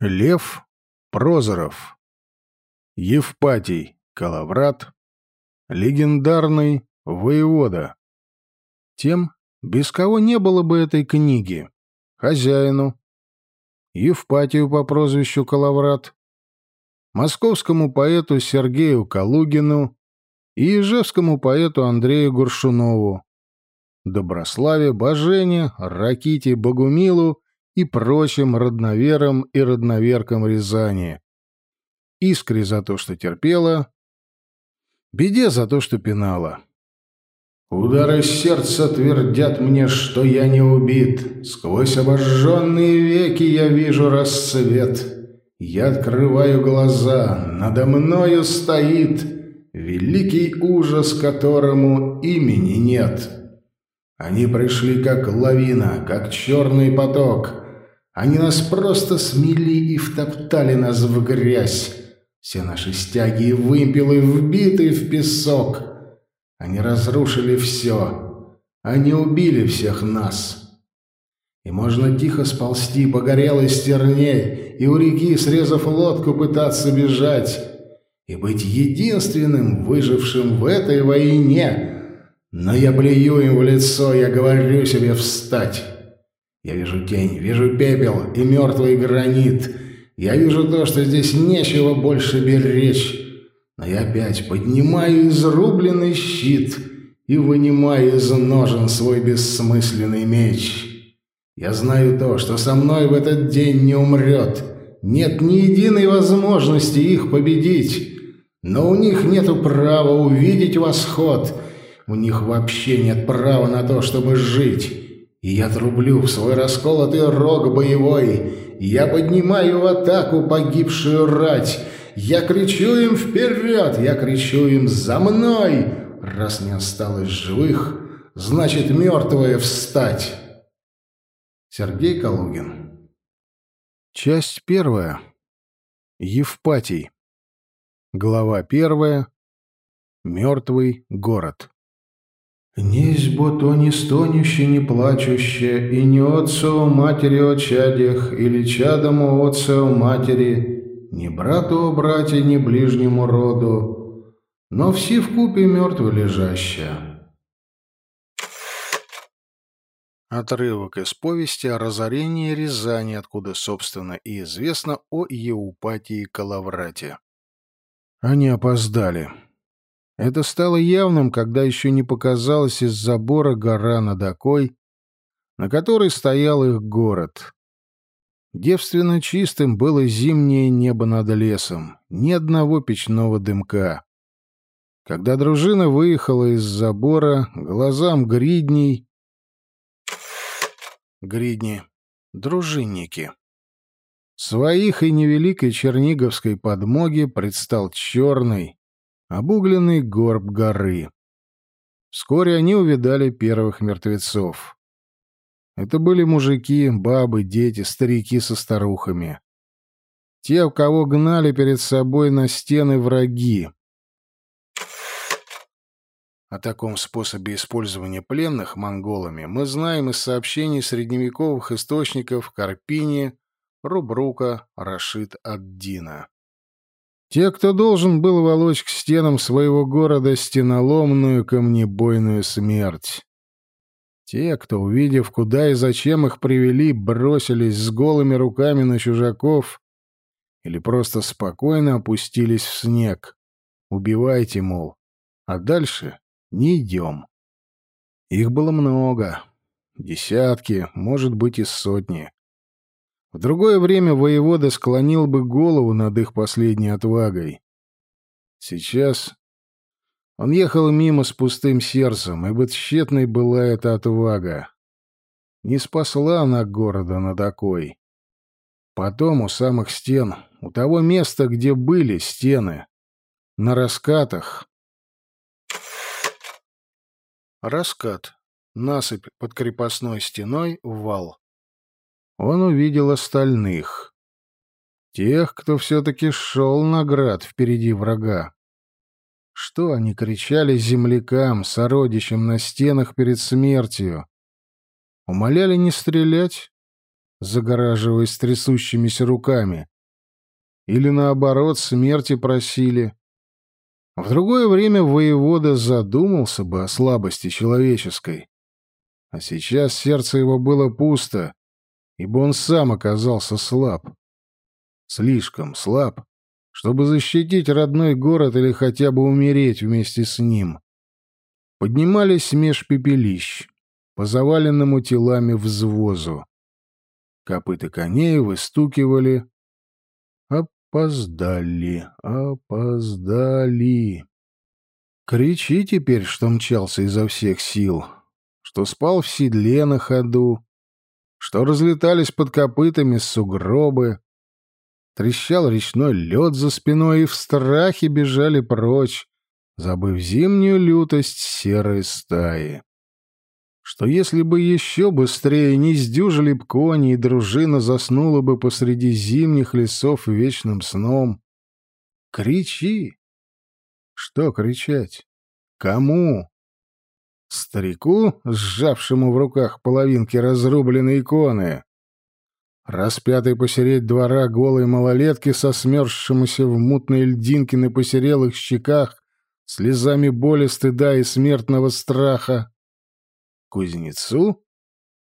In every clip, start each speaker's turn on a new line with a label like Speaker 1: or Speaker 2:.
Speaker 1: Лев Прозоров. Евпатий Калаврат. Легендарный воевода. Тем, без кого не было бы этой книги. Хозяину. Евпатию по прозвищу Калаврат. Московскому поэту Сергею Калугину и ижевскому поэту Андрею Гуршунову. Доброславе Бажене, Раките Богумилу и прочим родноверам и родноверкам Рязани. Искре за то, что терпела, беде за то, что пинала.
Speaker 2: Удары сердца твердят мне, что я не убит. Сквозь обожженные веки я вижу рассвет. Я открываю глаза, надо мною стоит великий ужас, которому имени нет. Они пришли как лавина, как черный поток, они нас просто смели и втоптали нас в грязь. Все наши стяги и вымпелы вбиты в песок. Они разрушили все. Они убили всех нас. И можно тихо сползти по горелой стерне и у реки, срезав лодку, пытаться бежать и быть единственным выжившим в этой войне. Но я плюю им в лицо, я говорю себе встать. Я вижу тень, вижу пепел и мертвый гранит. Я вижу то, что здесь нечего больше беречь. Но я опять поднимаю изрубленный щит и вынимаю из ножен свой бессмысленный меч. Я знаю то, что со мной в этот день не умрет. Нет ни единой возможности их победить. Но у них нету права увидеть восход. У них вообще нет права на то, чтобы жить. Я трублю в свой расколотый рог боевой. Я поднимаю в атаку погибшую рать. Я кричу им вперед, я кричу им за мной. Раз не осталось живых, значит мертвые встать. Сергей Калугин
Speaker 1: Часть первая. Евпатий. Глава первая. Мертвый город.
Speaker 2: Несть бо то не стонюще, не плачуще, и не отцу матери о чадях, или чадому отцу матери, ни брату о брате, ни ближнему роду, но все в купе мертво лежащая.
Speaker 1: Отрывок из повести о разорении Рязани, откуда, собственно, и известно о Еупатии Калаврате. Они опоздали. Это стало явным, когда еще не показалась из забора гора над Окой, на которой стоял их город. Девственно чистым было зимнее небо над лесом, ни одного печного дымка. Когда дружина выехала из забора, глазам гридней... Гридни. Дружинники. Своих и невеликой черниговской подмоги предстал черный, обугленный горб горы. Вскоре они увидали первых мертвецов. Это были мужики, бабы, дети, старики со старухами. Те, у кого гнали перед собой на стены враги. О таком способе использования пленных монголами мы знаем из сообщений средневековых источников Карпини, Рубрука, Рашид ад-Дина. Те, кто должен был волочь к стенам своего города стеноломную камнебойную смерть. Те, кто, увидев, куда и зачем их привели, бросились с голыми руками на чужаков или просто спокойно опустились в снег. Убивайте, мол, а дальше не идем. Их было много. Десятки, может быть, и сотни. В другое время воевода склонил бы голову над их последней отвагой. Сейчас он ехал мимо с пустым сердцем, ибо тщетной была эта отвага. Не спасла она города над окой. Потом у самых стен, у того места, где были стены, на раскатах. Раскат. Насыпь под крепостной стеной — вал он увидел остальных. Тех, кто все-таки шел на град впереди врага. Что они кричали землякам, сородичам на стенах перед смертью? Умоляли не стрелять? загораживаясь трясущимися руками. Или, наоборот, смерти просили. В другое время воевода задумался бы о слабости человеческой. А сейчас сердце его было пусто, ибо он сам оказался слаб. Слишком слаб, чтобы защитить родной город или хотя бы умереть вместе с ним. Поднимались меж пепелищ, по заваленному телами взвозу. Копыта коней выстукивали. Опоздали, опоздали. Кричи теперь, что мчался изо всех сил, что спал в седле на ходу, что разлетались под копытами сугробы, трещал речной лед за спиной и в страхе бежали прочь, забыв зимнюю лютость серой стаи. Что если бы еще быстрее не сдюжили б кони, и дружина заснула бы посреди зимних лесов вечным сном. Кричи! Что кричать? Кому? Старику, сжавшему в руках половинки разрубленной иконы? Распятый посереть двора голой малолетки со смерзшимися в мутной льдинке на посерелых щеках слезами боли, стыда и смертного страха. Кузнецу,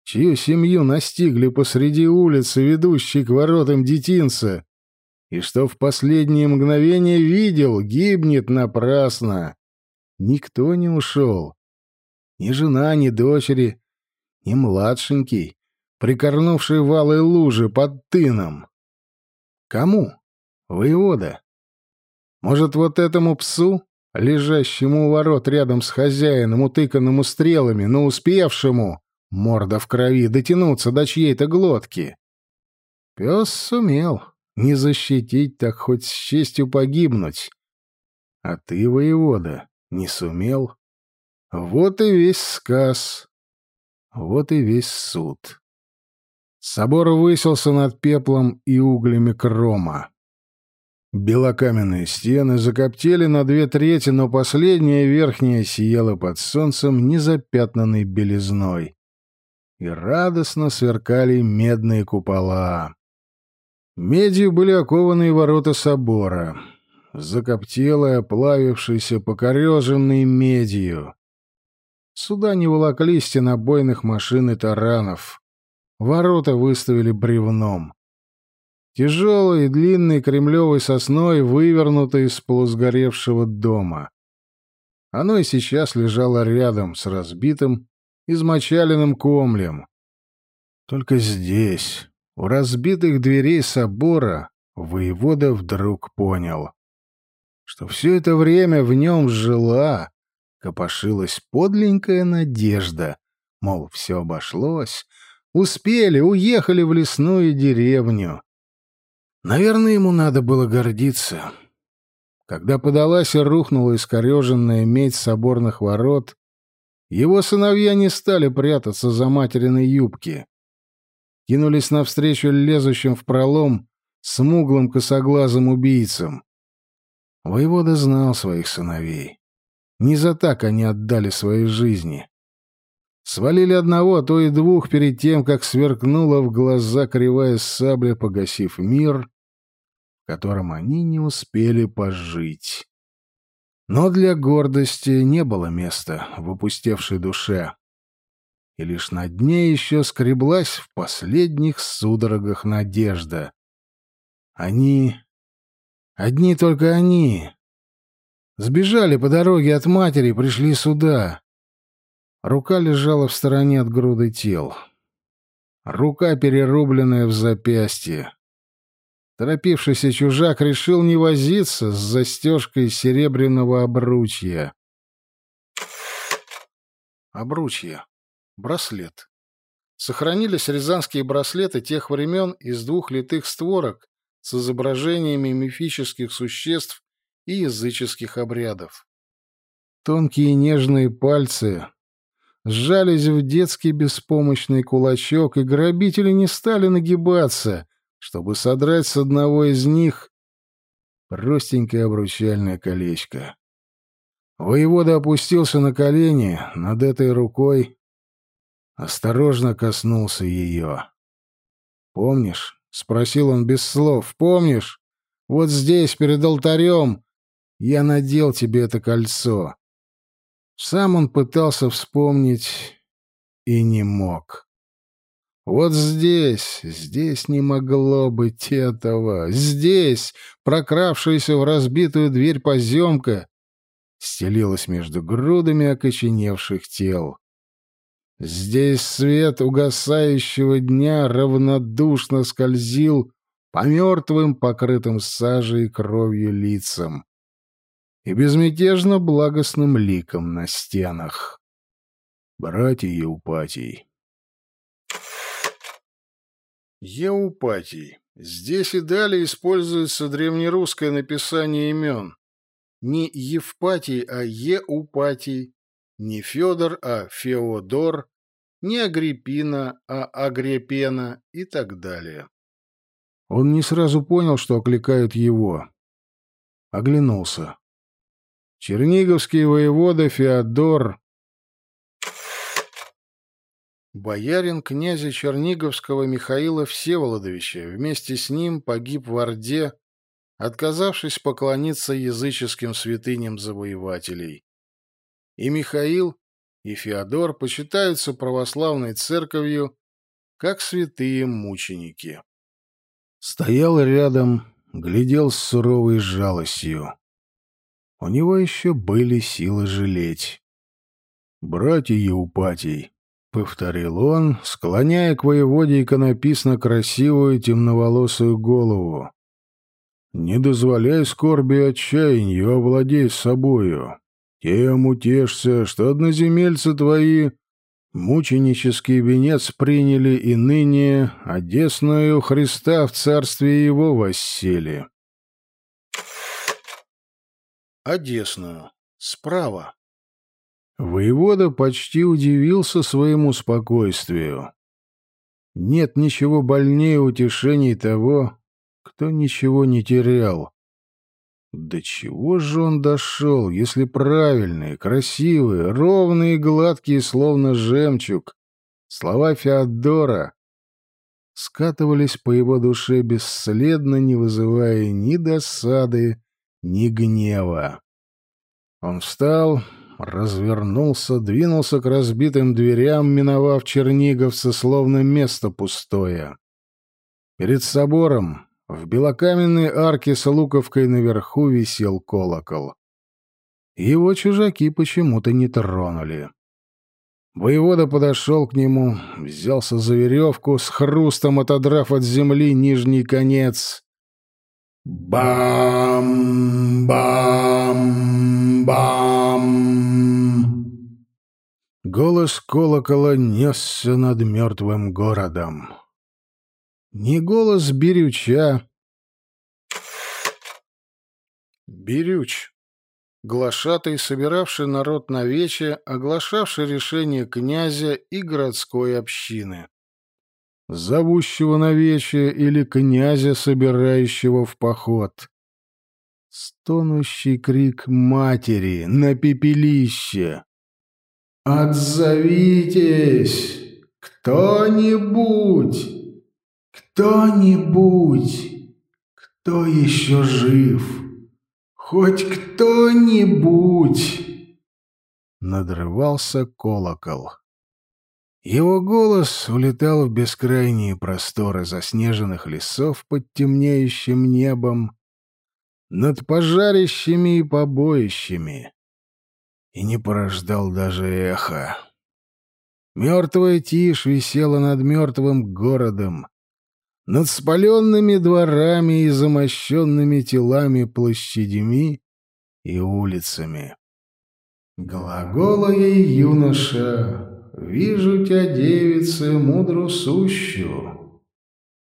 Speaker 1: чью семью настигли посреди улицы, ведущей к воротам детинца, и что в последнее мгновение видел, гибнет напрасно. Никто не ушел. Ни жена, ни дочери, ни младшенький, прикорнувший в алой луже под тыном. Кому? Воевода. Может, вот этому псу? лежащему у ворот рядом с хозяином, утыканному стрелами, но успевшему, морда в крови, дотянуться до чьей-то глотки. Пес сумел не защитить, так хоть с честью погибнуть. А ты, воевода, не сумел. Вот и весь сказ, вот и весь суд. Собор высился над пеплом и углями крома. Белокаменные стены закоптели на две трети, но последняя верхняя сияла под солнцем незапятнанной белизной. И радостно сверкали медные купола. Медью были окованы ворота собора. Закоптелая, плавившаяся, покореженной медью. Сюда не волокли стенобойных машин и таранов. Ворота выставили бревном тяжелой и длинной кремлевой сосной, вывернутой из полусгоревшего дома. Оно и сейчас лежало рядом с разбитым, измочаленным комлем. Только здесь, у разбитых дверей собора, воевода вдруг понял, что все это время в нем жила, копошилась подленькая надежда, мол, все обошлось, успели, уехали в лесную деревню. Наверное, ему надо было гордиться. Когда подалась и рухнула искореженная медь соборных ворот, его сыновья не стали прятаться за материной юбки. Кинулись навстречу лезущим в пролом смуглым косоглазым убийцам. Воевода знал своих сыновей. Не за так они отдали свои жизни. Свалили одного, а то и двух перед тем, как сверкнула в глаза кривая сабля, погасив мир, в котором они не успели пожить. Но для гордости не было места в опустевшей душе. И лишь на дне еще скреблась в последних судорогах надежда. Они... Одни только они... Сбежали по дороге от матери пришли сюда. Рука лежала в стороне от груды тел. Рука, перерубленная в запястье. Торопившийся чужак решил не возиться с застежкой серебряного обручья. Обручье. Браслет. Сохранились рязанские браслеты тех времен из двух литых створок с изображениями мифических существ и языческих обрядов. Тонкие нежные пальцы сжались в детский беспомощный кулачок, и грабители не стали нагибаться, чтобы содрать с одного из них простенькое обручальное колечко. Воевода опустился на колени над этой рукой, осторожно коснулся ее. Помнишь? — спросил он без слов. Помнишь? Вот здесь, перед алтарем, я надел тебе это кольцо. Сам он пытался вспомнить и не мог. Вот здесь, здесь не могло быть этого. Здесь, прокравшаяся в разбитую дверь поземка, стелилась между грудами окоченевших тел. Здесь свет угасающего дня равнодушно скользил по мертвым, покрытым сажей и кровью лицам и безмятежно благостным ликом на стенах. Братья Еупатий. Еупатий. Здесь и далее используется древнерусское написание имен. Не Евпатий, а Еупатий. Не Федор, а Феодор. Не Агриппина, а Агрепена и так далее. Он не сразу понял, что окликают его. Оглянулся. Черниговский воевода Феодор Боярин князя Черниговского Михаила Всеволодовича вместе с ним погиб в Орде, отказавшись поклониться языческим святыням завоевателей. И Михаил, и Феодор почитаются православной церковью как святые мученики. Стоял рядом, глядел с суровой жалостью. У него еще были силы жалеть. «Братья Еупатий», — повторил он, склоняя к воеводе иконописно красивую темноволосую голову. «Не дозволяй скорби и отчаянию овладей собою. Тем утешься, что одноземельцы твои мученический венец приняли и ныне, одесную Христа в царстве его воссели». Одесную. Справа. Воевода почти удивился своему спокойствию. Нет ничего больнее утешений того, кто ничего не терял. До чего же он дошел, если правильные, красивые, ровные и гладкие, словно жемчуг, слова Феодора скатывались по его душе бесследно, не вызывая ни досады, ни гнева. Он встал, развернулся, двинулся к разбитым дверям, миновав черниговца, словно место пустое. Перед собором в белокаменной арке с луковкой наверху висел колокол. Его чужаки почему-то не тронули. Воевода подошел к нему, взялся за веревку, с хрустом отодрав от земли нижний конец. Бам-бам-бам! Голос колокола несся над мертвым городом. Не голос Бирюча. Бирюч. Глашатый, собиравший народ на вече, оглашавший решение князя и городской общины зовущего на вече или князя, собирающего в поход. Стонущий крик матери на пепелище. «Отзовитесь! Кто-нибудь! Кто-нибудь! Кто еще жив? Хоть кто-нибудь!» Надрывался колокол. Его голос улетал в бескрайние просторы заснеженных лесов под темнеющим небом, над пожарищами и побоищами, и не порождал даже эхо. Мертвая тишь висела над мертвым городом, над спаленными дворами и замощенными телами площадями и улицами. Глаголая юноша вижу тебя, девице, мудру сущу.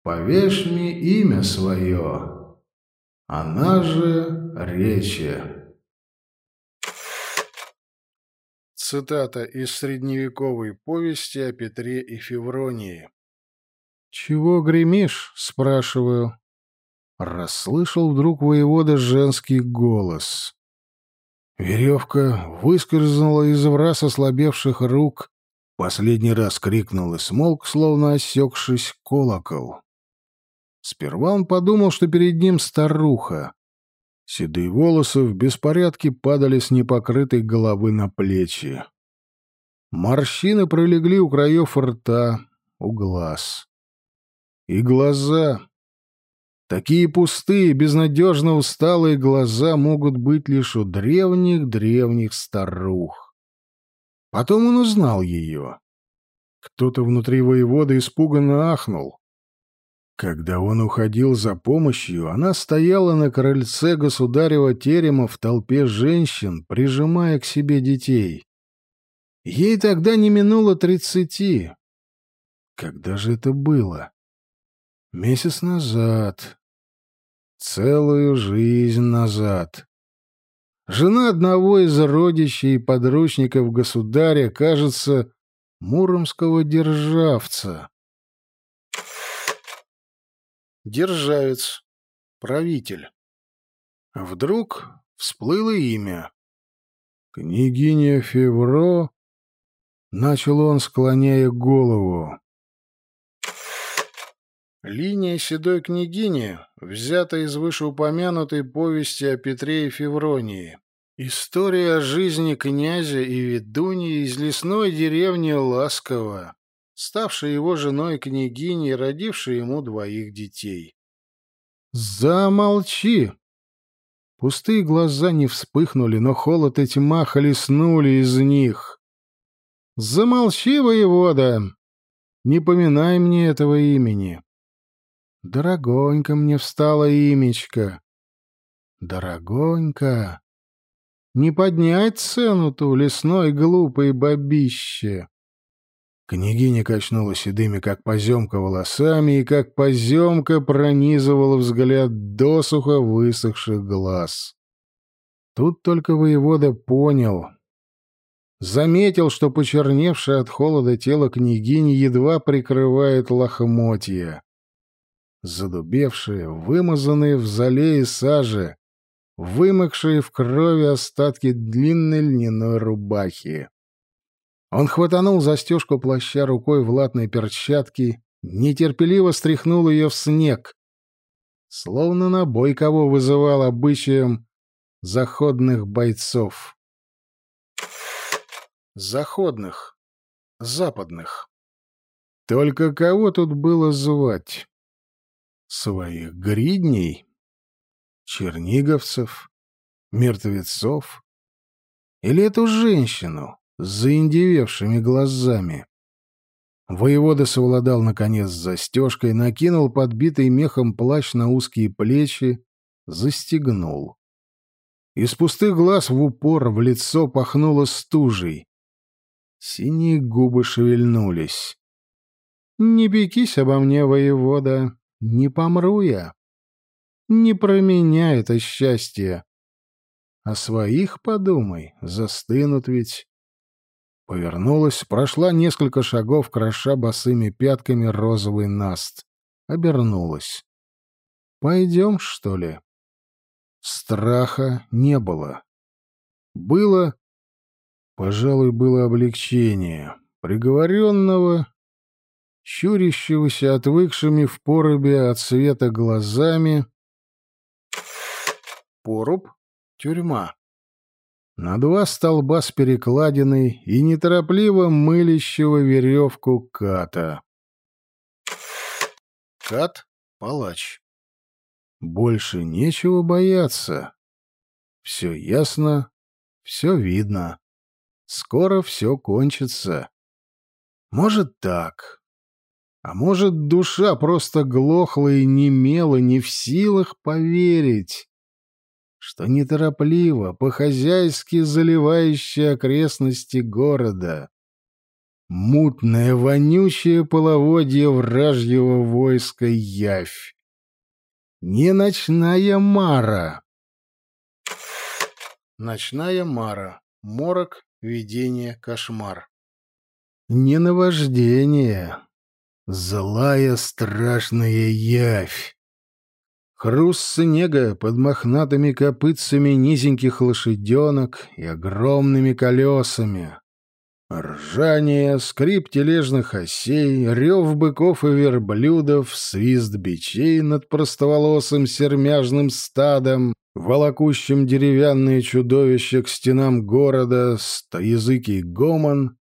Speaker 1: Повешь мне имя свое, она же речи. Цитата из средневековой повести о Петре и Февронии. «Чего гремишь?» — спрашиваю. Расслышал вдруг воевода женский голос. Веревка выскользнула из враз ослабевших рук, Последний раз крикнул и смолк, словно осекшись, колокол. Сперва он подумал, что перед ним старуха. Седые волосы в беспорядке падали с непокрытой головы на плечи. Морщины пролегли у краев рта, у глаз. И глаза. Такие пустые, безнадежно усталые глаза могут быть лишь у древних-древних старух. Потом он узнал ее. Кто-то внутри воевода испуганно ахнул. Когда он уходил за помощью, она стояла на крыльце государева терема в толпе женщин, прижимая к себе детей. Ей тогда не минуло тридцати. Когда же это было? Месяц назад. Целую жизнь назад. Жена одного из родичей и подручников государя, кажется, муромского державца. Державец. Правитель. Вдруг всплыло имя. Княгиня Февро Начал он, склоняя голову. Линия седой княгини взята из вышеупомянутой повести о Петре и Февронии. История о жизни князя и ведуньи из лесной деревни Ласково, ставшей его женой княгиней, родившей ему двоих детей. «Замолчи!» Пустые глаза не вспыхнули, но холод и тьма хлестнули из них. Замолчи, воевода! Не поминай мне этого имени. Дорогонько мне встало имечко. Дорогонько. Не поднять цену ту лесной глупой бабище. Княгиня качнула седыми, как поземка, волосами, и как поземка пронизывала взгляд досуха высохших глаз. Тут только воевода понял, заметил, что почерневшее от холода тело княгини едва прикрывает лохмотья. Задубевшие, вымазанные в зале и саже, вымокшие в крови остатки длинной льняной рубахи. Он хватанул застежку плаща рукой в латной перчатке, нетерпеливо стряхнул ее в снег, словно на бой кого вызывал обычаем заходных бойцов заходных, западных. Только кого тут было звать? Своих гридней? Черниговцев? Мертвецов? Или эту женщину с заиндевевшими глазами? Воевода совладал, наконец, с застежкой, накинул подбитый мехом плащ на узкие плечи, застегнул. Из пустых глаз в упор в лицо пахнуло стужей. Синие губы шевельнулись. «Не бекись обо мне, воевода, не помру я. Не про меня это счастье. О своих подумай, застынут ведь». Повернулась, прошла несколько шагов, кроша босыми пятками розовый наст. Обернулась. «Пойдем, что ли?» Страха не было. Было Пожалуй, было облегчение. Приговоренного, щурящегося отвыкшими в поробе от света глазами. Поруб — тюрьма. На два столба с перекладиной и неторопливо мылящего веревку ката. Кат — палач. Больше нечего бояться. Все ясно, все видно. Скоро все кончится. Может так. А может, душа просто глохла и немела, не в силах поверить, что неторопливо, по-хозяйски заливающая окрестности города, мутное, вонючее половодье вражьего войска явь. Не ночная мара. Ночная мара. Морок видение, кошмар. Не наваждение. Злая страшная явь. Хруст снега под мохнатыми копытцами низеньких лошаденок и огромными колесами. Ржание, скрип тележных осей, рев быков и верблюдов, свист бичей над простоволосым сермяжным стадом, волокущим деревянные чудовища к стенам города, стоязыкий гомон —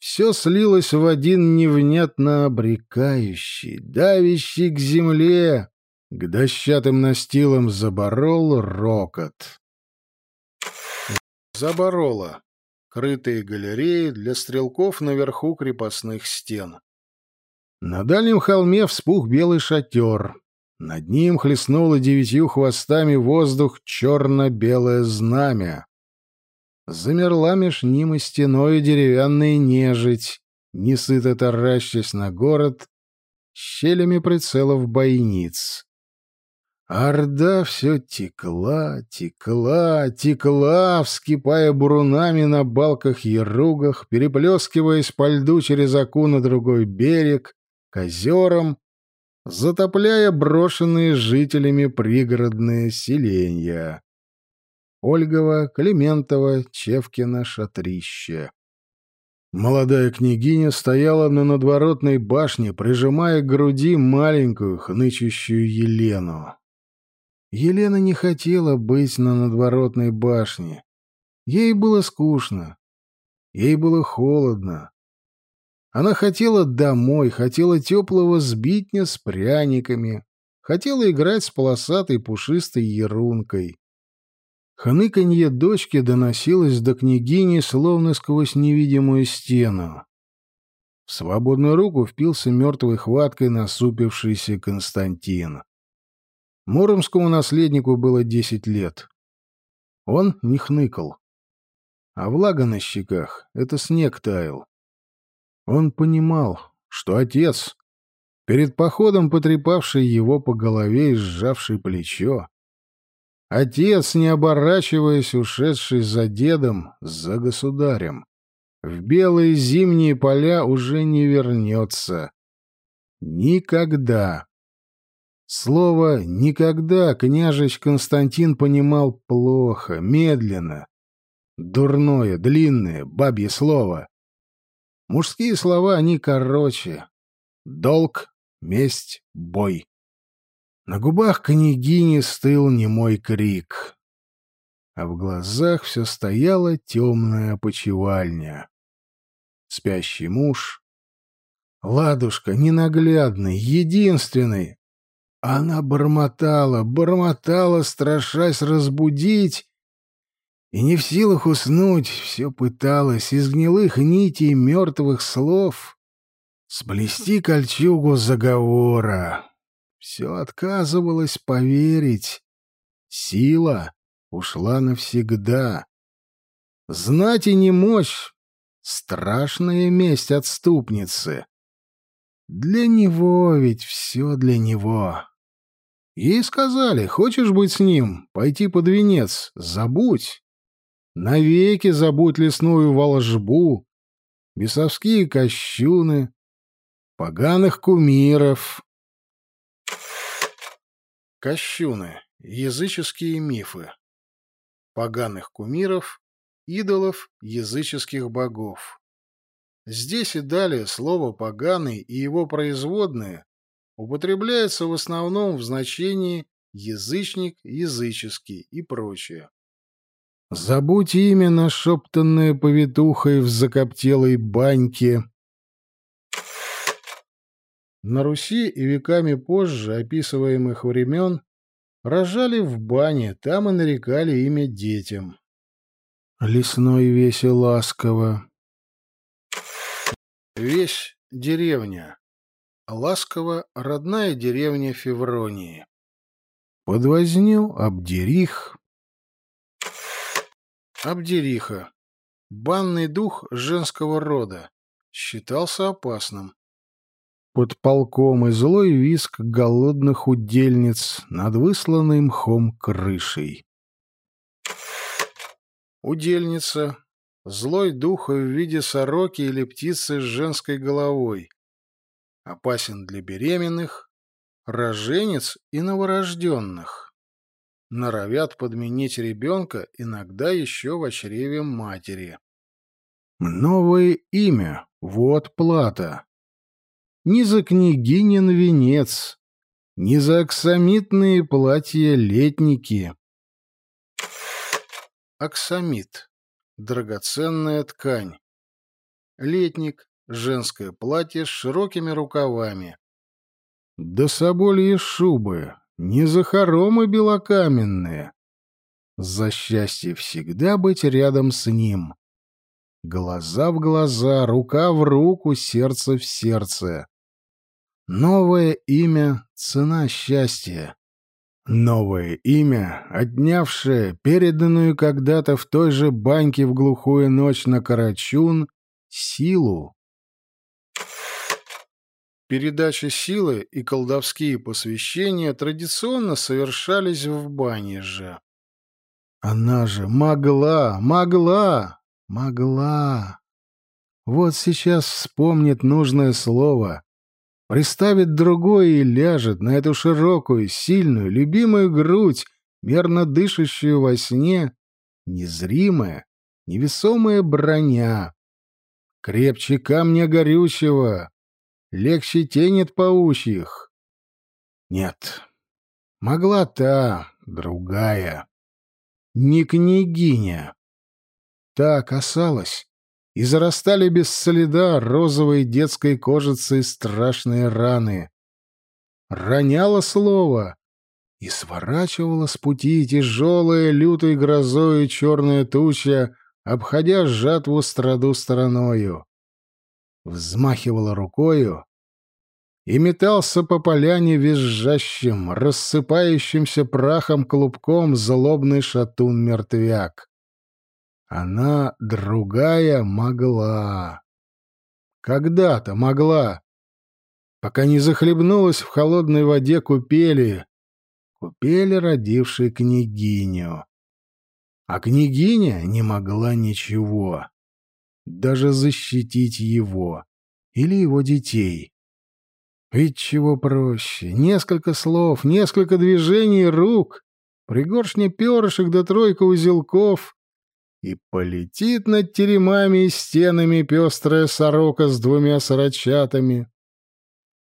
Speaker 1: все слилось в один невнятно обрекающий, давящий к земле, к дощатым настилам заборол рокот. Заборола крытые галереи для стрелков наверху крепостных стен. На дальнем холме вспух белый шатер. Над ним хлестнуло девятью хвостами воздух черно-белое знамя. Замерла меж ним и стеной деревянная нежить, несыто таращась на город, щелями прицелов бойниц. Орда все текла, текла, текла, вскипая бурунами на балках-еругах, переплескиваясь по льду через оку на другой берег, к озерам, затопляя брошенные жителями пригородные селенья. Ольгова, Климентова, Чевкина, Шатрище. Молодая княгиня стояла на надворотной башне, прижимая к груди маленькую, хнычущую Елену. Елена не хотела быть на надворотной башне. Ей было скучно. Ей было холодно. Она хотела домой, хотела теплого сбитня с пряниками, хотела играть с полосатой пушистой ерункой. Хныканье дочки доносилось до княгини, словно сквозь невидимую стену. В свободную руку впился мертвой хваткой насупившийся Константин. Муромскому наследнику было десять лет. Он не хныкал. А влага на щеках — это снег таял. Он понимал, что отец, перед походом потрепавший его по голове и сжавший плечо, отец, не оборачиваясь, ушедший за дедом, за государем, в белые зимние поля уже не вернется. Никогда. Слово «никогда» княжич Константин понимал плохо, медленно. Дурное, длинное, бабье слово. Мужские слова, они короче. Долг, месть, бой. На губах княгини стыл немой крик. А в глазах все стояла темная почевальня. Спящий муж. Ладушка, ненаглядный, единственный, она бормотала, бормотала, страшась разбудить, и не в силах уснуть, все пыталась из гнилых нитей мертвых слов сплести кольчугу заговора. Все отказывалась поверить. Сила ушла навсегда. Знать и не мощь — страшная месть отступницы. Для него ведь все для него. Ей сказали, хочешь быть с ним, пойти под венец, забудь. Навеки забудь лесную волжбу, бесовские кощуны, поганых кумиров. Кощуны — языческие мифы. Поганых кумиров — идолов языческих богов. Здесь и далее слово «поганый» и его производные употребляется в основном в значении язычник, языческий и прочее. Забудь имя, нашептанное повитухой в закоптелой баньке. На Руси и веками позже описываемых времен рожали в бане, там и нарекали имя детям. Лесной весел ласково. Весь деревня. Ласково родная деревня Февронии. Под возню Абдерих. Абдериха. Банный дух женского рода. Считался опасным. Под полком и злой виск голодных удельниц над высланной мхом крышей. Удельница. Злой дух в виде сороки или птицы с женской головой опасен для беременных, роженец и новорожденных. Норовят подменить ребенка иногда еще в чреве матери. Новое имя — вот плата. Не за княгинин венец, не за аксамитные платья-летники. Аксамит — драгоценная ткань. Летник — женское платье с широкими рукавами. Да собольи шубы, не за хоромы белокаменные. За счастье всегда быть рядом с ним. Глаза в глаза, рука в руку, сердце в сердце. Новое имя — цена счастья. Новое имя, отнявшее переданную когда-то в той же баньке в глухую ночь на Карачун силу. Передача силы и колдовские посвящения традиционно совершались в бане же. Она же могла, могла, могла. Вот сейчас вспомнит нужное слово, приставит другое и ляжет на эту широкую, сильную, любимую грудь, мерно дышащую во сне, незримая, невесомая броня. Крепче камня горючего, легче тенет паучьих. Нет, могла та, другая, не княгиня. Та касалась, и зарастали без следа розовой детской кожицей страшные раны. Роняла слово и сворачивала с пути тяжелая лютой грозой черная туча, обходя жатву страду стороною взмахивала рукою и метался по поляне визжащим, рассыпающимся прахом клубком злобный шатун-мертвяк. Она, другая, могла. Когда-то могла, пока не захлебнулась в холодной воде купели, купели, родившей княгиню. А княгиня не могла ничего даже защитить его или его детей. Ведь чего проще? Несколько слов, несколько движений рук, пригоршня перышек да тройка узелков, и полетит над теремами и стенами пестрая сорока с двумя сорочатами.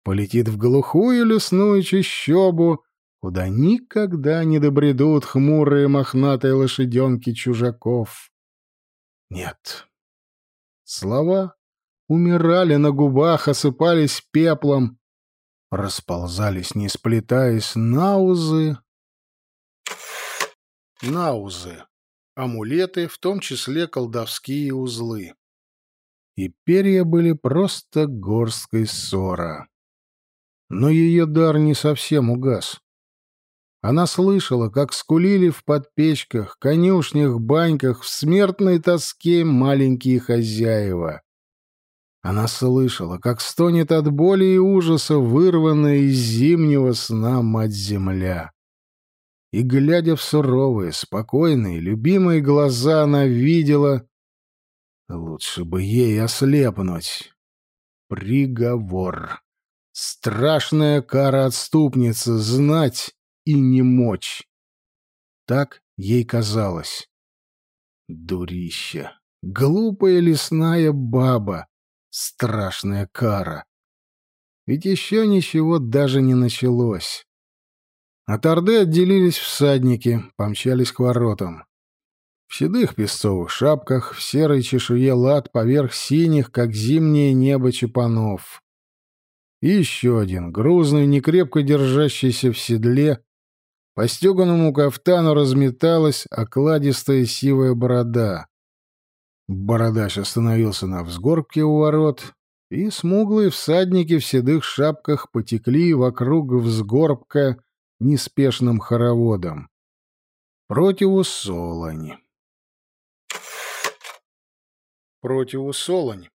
Speaker 1: Полетит в глухую лесную чащобу, куда никогда не добредут хмурые мохнатые лошаденки чужаков. Нет, Слова умирали на губах, осыпались пеплом, расползались, не сплетаясь, наузы. Наузы. Амулеты, в том числе колдовские узлы. И перья были просто горсткой ссора. Но ее дар не совсем угас. Она слышала, как скулили в подпечках, конюшнях, баньках в смертной тоске маленькие хозяева. Она слышала, как стонет от боли и ужаса вырванная из зимнего сна мать-земля. И, глядя в суровые, спокойные, любимые глаза, она видела... Лучше бы ей ослепнуть. Приговор. Страшная кара отступницы знать и не мочь. Так ей казалось. Дурища. Глупая лесная баба. Страшная кара. Ведь еще ничего даже не началось. От Орды отделились всадники, помчались к воротам. В седых песцовых шапках, в серой чешуе лад поверх синих, как зимнее небо чапанов. И еще один, грузный, некрепко держащийся в седле, по стеганому кафтану разметалась окладистая сивая борода. Бородач остановился на взгорке у ворот, и смуглые всадники в седых шапках потекли вокруг взгорбка неспешным хороводом. Противу Солонь. Противу Солонь.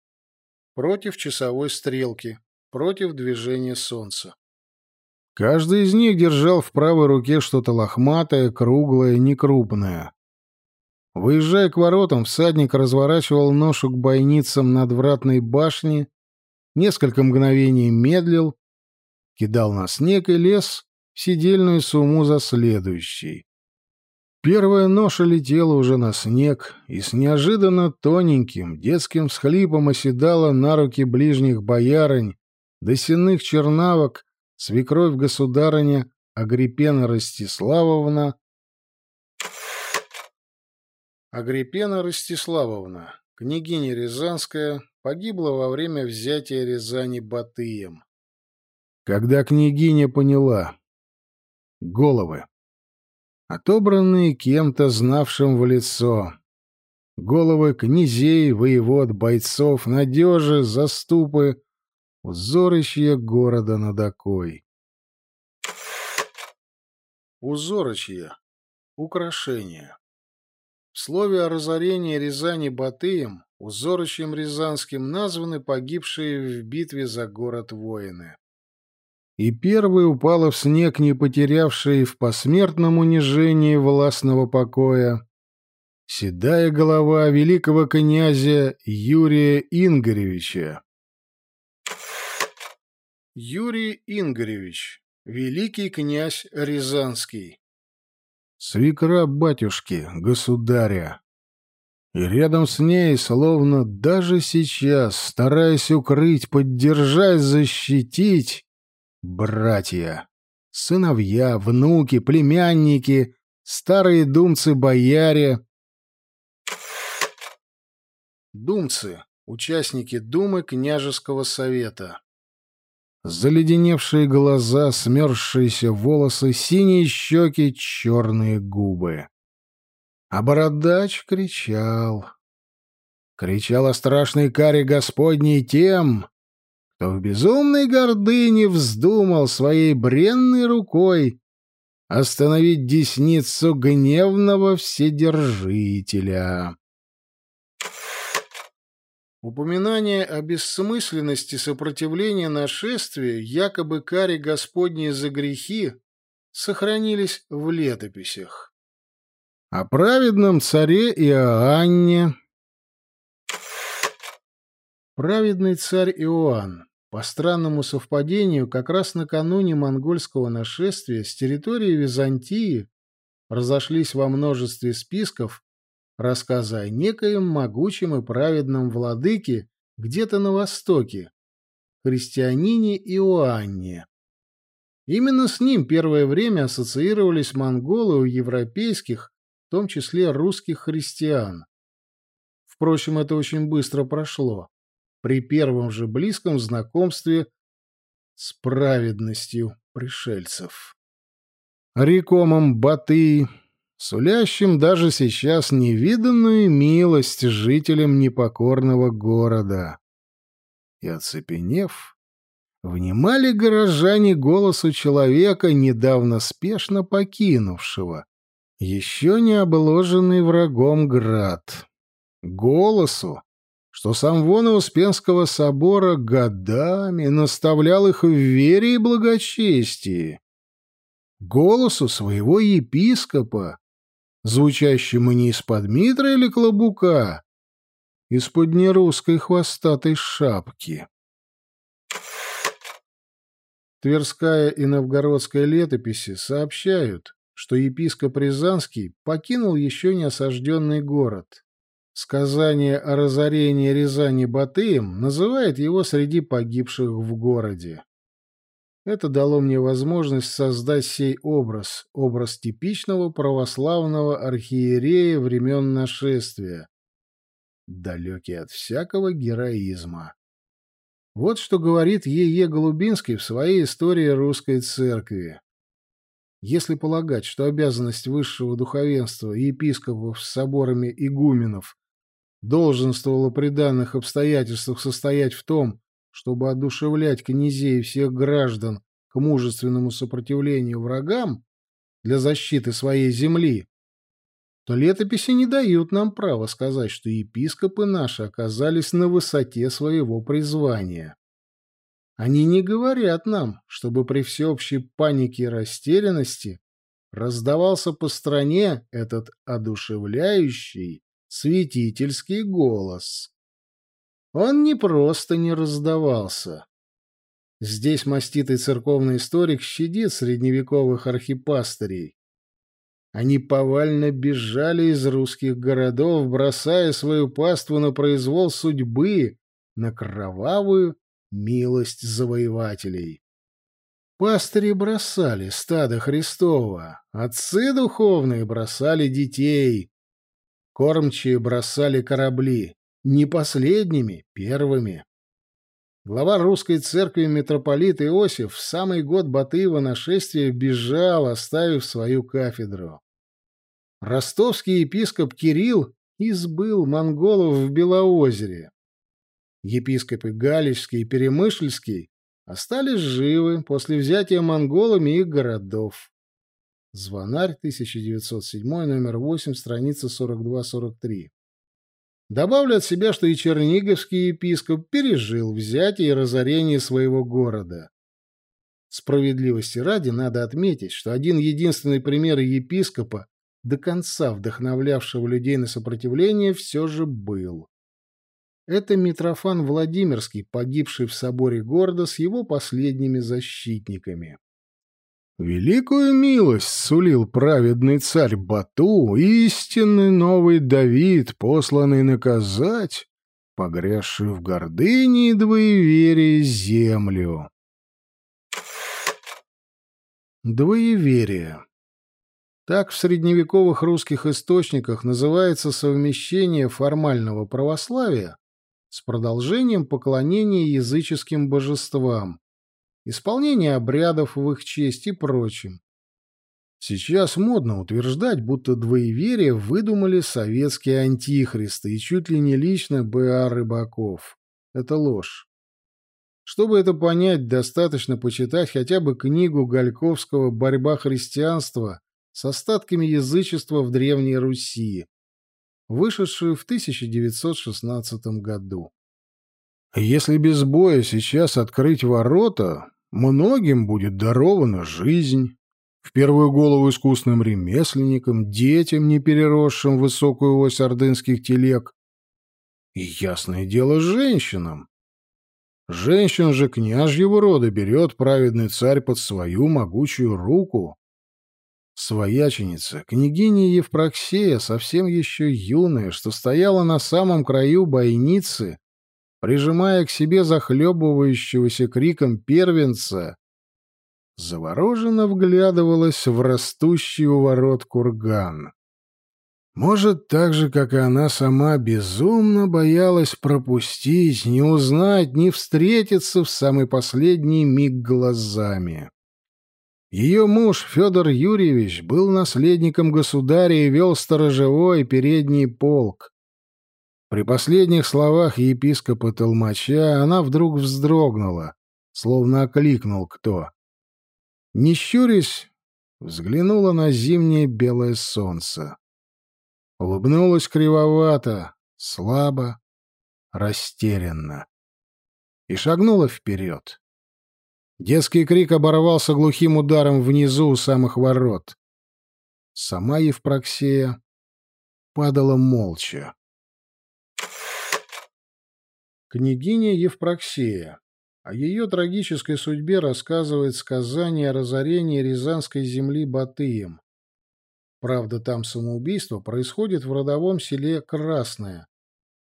Speaker 1: Против часовой стрелки. Против движения солнца. Каждый из них держал в правой руке что-то лохматое, круглое, некрупное. Выезжая к воротам, всадник разворачивал ношу к бойницам надвратной башни, несколько мгновений медлил, кидал на снег и лез в сидельную сумму за следующей. Первая ноша летела уже на снег и с неожиданно тоненьким детским всхлипом оседала на руки ближних боярынь, до сенных чернавок, свекровь государыня Агриппена Ростиславовна. Агриппена Ростиславовна, княгиня Рязанская, погибла во время взятия Рязани Батыем. Когда княгиня поняла. Головы отобранные кем-то знавшим в лицо. Головы князей, воевод, бойцов, надежи, заступы, узорычье города над окой. Узорычье. Украшение. В слове о разорении Рязани Батыем узорычьем Рязанским названы погибшие в битве за город воины и первой упала в снег, не потерявшая в посмертном унижении властного покоя, седая голова великого князя Юрия Ингоревича. Юрий Ингоревич, великий князь Рязанский. Свекра батюшки, государя. И рядом с ней, словно даже сейчас, стараясь укрыть, поддержать, защитить, Братья, сыновья, внуки, племянники, старые думцы-бояре. Думцы — участники Думы княжеского совета. Заледеневшие глаза, смерзшиеся волосы, синие щеки, черные губы. А бородач кричал. Кричал о страшной каре Господней тем, кто в безумной гордыне вздумал своей бренной рукой остановить десницу гневного вседержителя. Упоминания о бессмысленности сопротивления нашествию, якобы каре Господней за грехи, сохранились в летописях. О праведном царе Иоанне, Праведный царь Иоанн, по странному совпадению, как раз накануне монгольского нашествия с территории Византии разошлись во множестве списков рассказы о некоем могучем и праведном владыке где-то на востоке, христианине Иоанне. Именно с ним первое время ассоциировались монголы у европейских, в том числе русских христиан. Впрочем, это очень быстро прошло при первом же близком знакомстве с праведностью пришельцев. Рекомом Баты, сулящим даже сейчас невиданную милость жителям непокорного города. И, оцепенев, внимали горожане голосу человека, недавно спешно покинувшего, еще не обложенный врагом град. Голосу, что сам вон Успенского собора годами наставлял их в вере и благочестии. Голосу своего епископа, звучащему не из-под Митра или Клобука, из-под нерусской хвостатой шапки. Тверская и Новгородская летописи сообщают, что епископ Рязанский покинул еще не осажденный город. Сказание о разорении Рязани Батыем называет его среди погибших в городе. Это дало мне возможность создать сей образ, образ типичного православного архиерея времен нашествия, далекий от всякого героизма. Вот что говорит Е.Е. Голубинский в своей истории русской церкви. Если полагать, что обязанность высшего духовенства и епископов с соборами игуменов долженствовало при данных обстоятельствах состоять в том, чтобы одушевлять князей и всех граждан к мужественному сопротивлению врагам для защиты своей земли, то летописи не дают нам права сказать, что епископы наши оказались на высоте своего призвания. Они не говорят нам, чтобы при всеобщей панике и растерянности раздавался по стране этот одушевляющий святительский голос. Он не просто не раздавался. Здесь маститый церковный историк щадит средневековых архипастырей. Они повально бежали из русских городов, бросая свою паству на произвол судьбы, на кровавую милость завоевателей. Пастыри бросали стадо Христова, отцы духовные бросали детей, кормчие бросали корабли, не последними, первыми. Глава русской церкви митрополит Иосиф в самый год Батыева нашествия бежал, оставив свою кафедру. Ростовский епископ Кирилл избыл монголов в Белоозере. Епископы Галичский и Перемышльский остались живы после взятия монголами их городов. Звонарь, 1907, номер 8, страница 42-43. Добавлю от себя, что и черниговский епископ пережил взятие и разорение своего города. Справедливости ради надо отметить, что один единственный пример епископа, до конца вдохновлявшего людей на сопротивление, все же был. Это Митрофан Владимирский, погибший в соборе города с его последними защитниками. Великую милость сулил праведный царь Бату, истинный новый Давид, посланный наказать, погрязший в гордыне и двоеверии землю. Двоеверие. Так в средневековых русских источниках называется совмещение формального православия с продолжением поклонения языческим божествам, исполнение обрядов в их честь и прочим. Сейчас модно утверждать, будто двоеверие выдумали советские антихристы и чуть ли не лично Б.А. Рыбаков. Это ложь. Чтобы это понять, достаточно почитать хотя бы книгу Гальковского «Борьба христианства» с остатками язычества в Древней Руси, вышедшую в 1916 году. Если без боя сейчас открыть ворота, многим будет дарована жизнь. В первую голову искусным ремесленникам, детям, не переросшим высокую ось ордынских телег. И, ясное дело, женщинам. Женщин же княжьего рода берет праведный царь под свою могучую руку. Свояченица, княгиня Евпроксея, совсем еще юная, что стояла на самом краю бойницы, прижимая к себе захлебывающегося криком первенца, завороженно вглядывалась в растущий у ворот курган. Может, так же, как и она сама, безумно боялась пропустить, не узнать, не встретиться в самый последний миг глазами. Ее муж Федор Юрьевич был наследником государя и вел сторожевой передний полк. При последних словах епископа Толмача она вдруг вздрогнула, словно окликнул кто. Не щурясь, взглянула на зимнее белое солнце. Улыбнулась кривовато, слабо, растерянно. И шагнула вперед. Детский крик оборвался глухим ударом внизу у самых ворот. Сама Евпроксия падала молча. Княгиня Евпроксия. О ее трагической судьбе рассказывает сказание о разорении Рязанской земли Батыем. Правда, там самоубийство происходит в родовом селе Красное.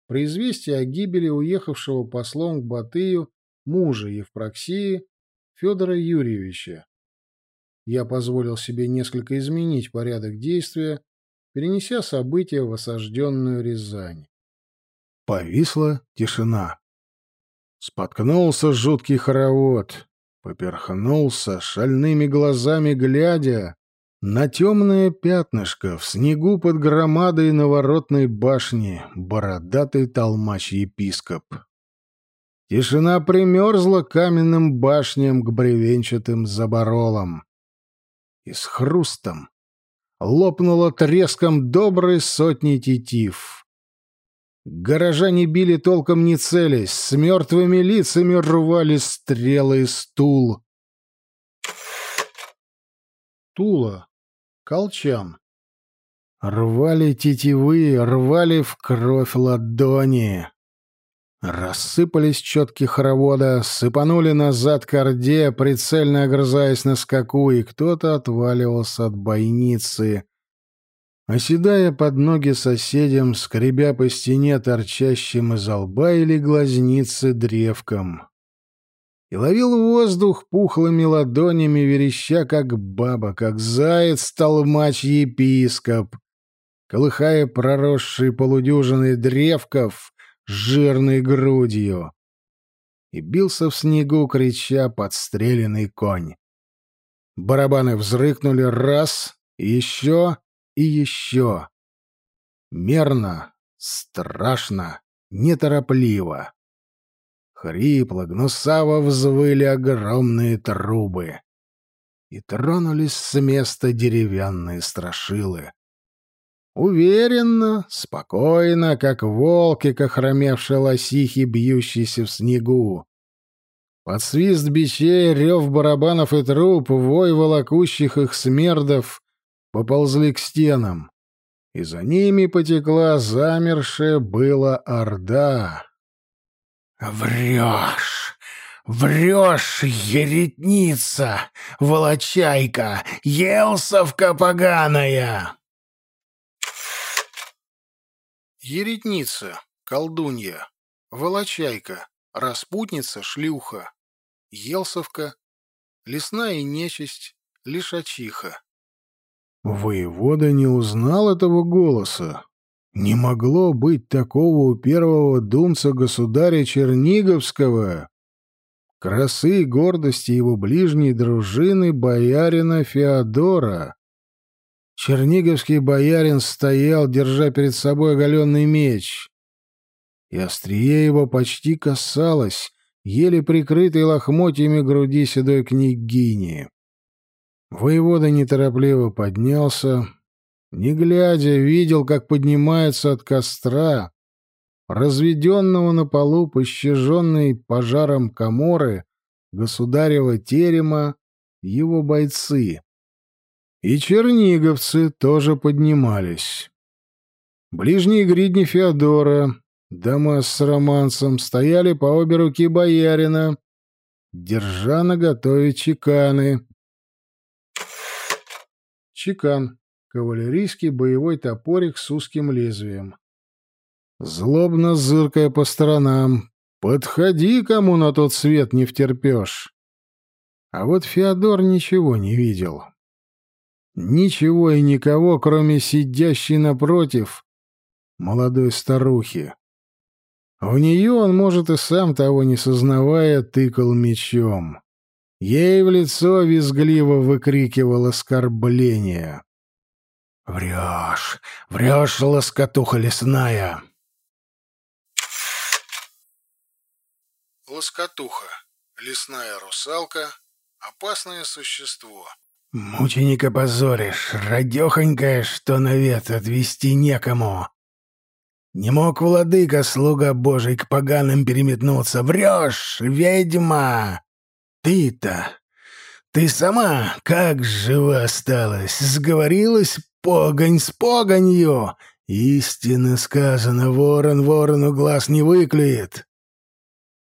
Speaker 1: При известии о гибели уехавшего послом к Батыю мужа Евпроксии Федора Юрьевича. Я позволил себе несколько изменить порядок действия, перенеся события в осажденную Рязань. Повисла тишина. Споткнулся жуткий хоровод, поперхнулся, шальными глазами глядя на темное пятнышко в снегу под громадой наворотной башни бородатый толмач-епископ. Тишина примерзла каменным башням к бревенчатым заборолам. И с хрустом лопнуло треском доброй сотни тетив. Горожане били толком не целясь, с мертвыми лицами рвали стрелы из стул. Тула. Колчан. Рвали тетивы, рвали в кровь ладони. Рассыпались четки хоровода, сыпанули назад к орде, прицельно огрызаясь на скаку, и кто-то отваливался от бойницы, оседая под ноги соседям, скребя по стене торчащим из лба или глазницы древком. И ловил воздух пухлыми ладонями, вереща, как баба, как заяц, толмач-епископ, колыхая проросшие полудюжины древков жирной грудью. И бился в снегу, крича подстреленный конь. Барабаны взрыкнули раз, еще и еще. Мерно, страшно, неторопливо. Хрипло, гнусаво взвыли огромные трубы. И тронулись с места деревянные страшилы. Уверенно, спокойно, как волки, как хромевшие лосихи, бьющиеся в снегу. Под свист бичей, рев барабанов и труп, вой волокущих их смердов поползли к стенам, и за ними потекла замершая была орда.
Speaker 2: «Врешь! Врешь, еретница, волочайка, елсовка поганая!»
Speaker 1: Еретница, колдунья, волочайка, распутница, шлюха, елсовка, лесная нечисть, лишачиха. Воевода не узнал этого голоса. Не могло быть такого у первого думца государя Черниговского. Красы и гордости его ближней дружины боярина Феодора. Черниговский боярин стоял, держа перед собой оголенный меч. И острие его почти касалось, еле прикрытой лохмотьями груди седой княгини. Воевода неторопливо поднялся, не глядя, видел, как поднимается от костра, разведенного на полу пощаженной пожаром коморы, государева терема, его бойцы. И черниговцы тоже поднимались. Ближние гридни Феодора, дома с романсом, стояли по обе руки боярина, держа наготове чеканы. Чекан. Кавалерийский боевой топорик с узким лезвием. Злобно зыркая по сторонам. «Подходи, кому на тот свет не втерпешь!» А вот Феодор ничего не видел. Ничего и никого, кроме сидящей напротив молодой старухи. В нее он, может, и сам того не сознавая, тыкал мечом. Ей в лицо визгливо выкрикивал оскорбление.
Speaker 2: «Врешь, врешь, лоскотуха лесная!»
Speaker 1: Лоскотуха. Лесная русалка. Опасное существо.
Speaker 2: «Мученика позоришь, радехонькая, что навет отвести некому!» Не мог владыка, слуга божий, к поганым переметнуться. Врешь, ведьма! Ты-то... Ты сама как жива осталась? Сговорилась погонь с погонью? Истинно сказано, ворон ворону глаз не выклюет.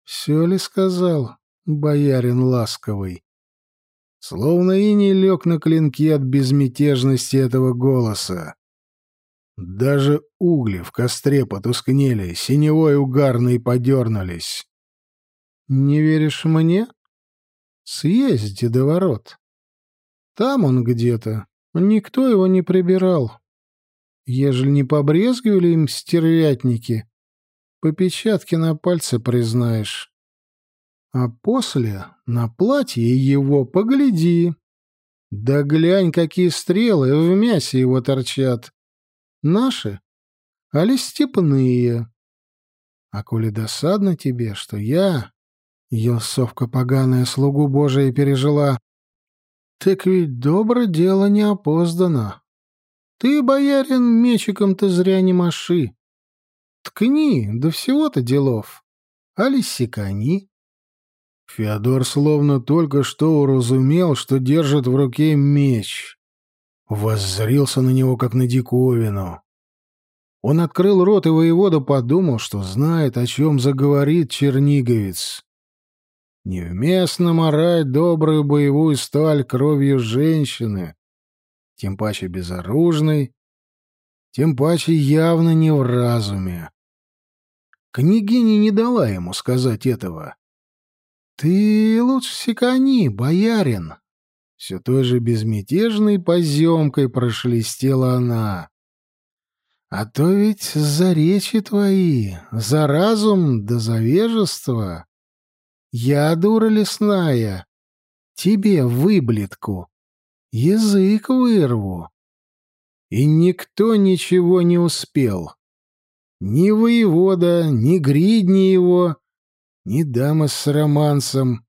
Speaker 1: Все ли сказал боярин ласковый? Словно и не лег на клинки от безмятежности этого голоса. Даже угли в костре потускнели, синевой угарные подернулись. «Не веришь мне?» Съезди до ворот. Там он где-то. Никто его не прибирал. Ежели не побрезгивали им стервятники, по печатке на пальце признаешь. А после на платье его погляди. Да глянь, какие стрелы в мясе его торчат. Наши, али степные. А коли досадно тебе, что я, Елсовка поганая слугу Божия пережила. Так ведь добро дело не опоздано. Ты, боярин, мечиком-то зря не маши. Ткни, да всего-то делов. Али секани. Феодор словно только что уразумел, что держит в руке меч. Воззрился на него, как на диковину. Он открыл рот, и воевода подумал, что знает, о чем заговорит черниговец. Невместно морать добрую боевую сталь кровью женщины, тем паче безоружной, Тем паче явно не в разуме. Княгиня не дала ему сказать этого. «Ты лучше секани, боярин!» Все той же безмятежной поземкой прошелестела она. «А то ведь за речи твои, за разум да за вежество. Я, дура лесная, тебе, выблетку, язык вырву». И никто ничего не успел. Ни воевода, ни гридни его, ни дама с романсом.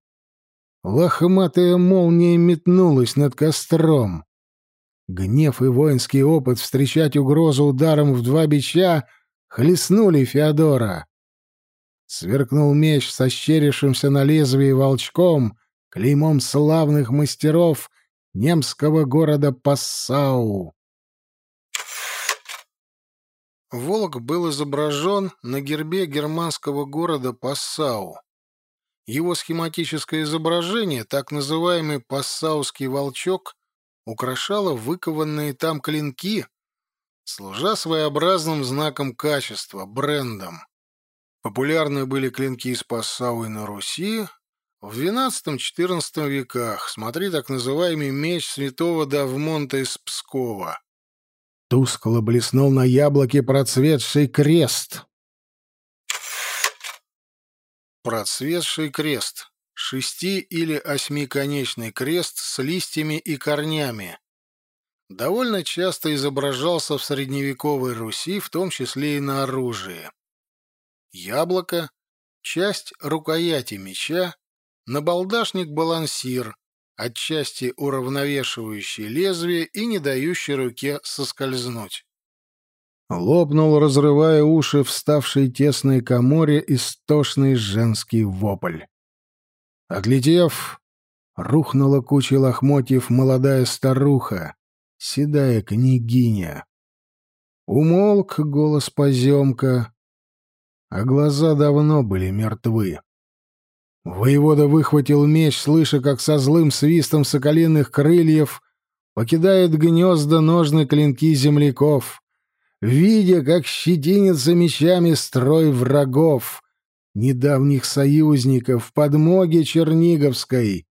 Speaker 1: Лохматая молния метнулась над костром. Гнев и воинский опыт встречать угрозу ударом в два бича хлестнули Феодора. Сверкнул меч со щерившимся на лезвии волчком, клеймом славных мастеров немского города Пассау. Волк был изображен на гербе германского города Пассау. Его схематическое изображение, так называемый пассауский волчок, украшало выкованные там клинки, служа своеобразным знаком качества, брендом. Популярны были клинки из Пассау и на Руси в XII-XIV веках, смотри так называемый меч святого Давмонта из Пскова. Тускло блеснул на яблоке процветший крест. Процветший крест. Шести- или осьмиконечный крест с листьями и корнями. Довольно часто изображался в средневековой Руси, в том числе и на оружии. Яблоко — часть рукояти меча, набалдашник-балансир, отчасти уравновешивающий лезвие и не дающий руке соскользнуть. Лопнул, разрывая уши, вставший тесной коморе истошный женский вопль. Отлетев, рухнула куча лохмотьев молодая старуха, седая княгиня. Умолк голос поземка, а глаза давно были мертвы. Воевода выхватил меч, слыша, как со злым свистом соколиных крыльев покидают гнезда ножны клинки земляков, видя, как щетинится мечами строй врагов, недавних союзников, подмоги Черниговской.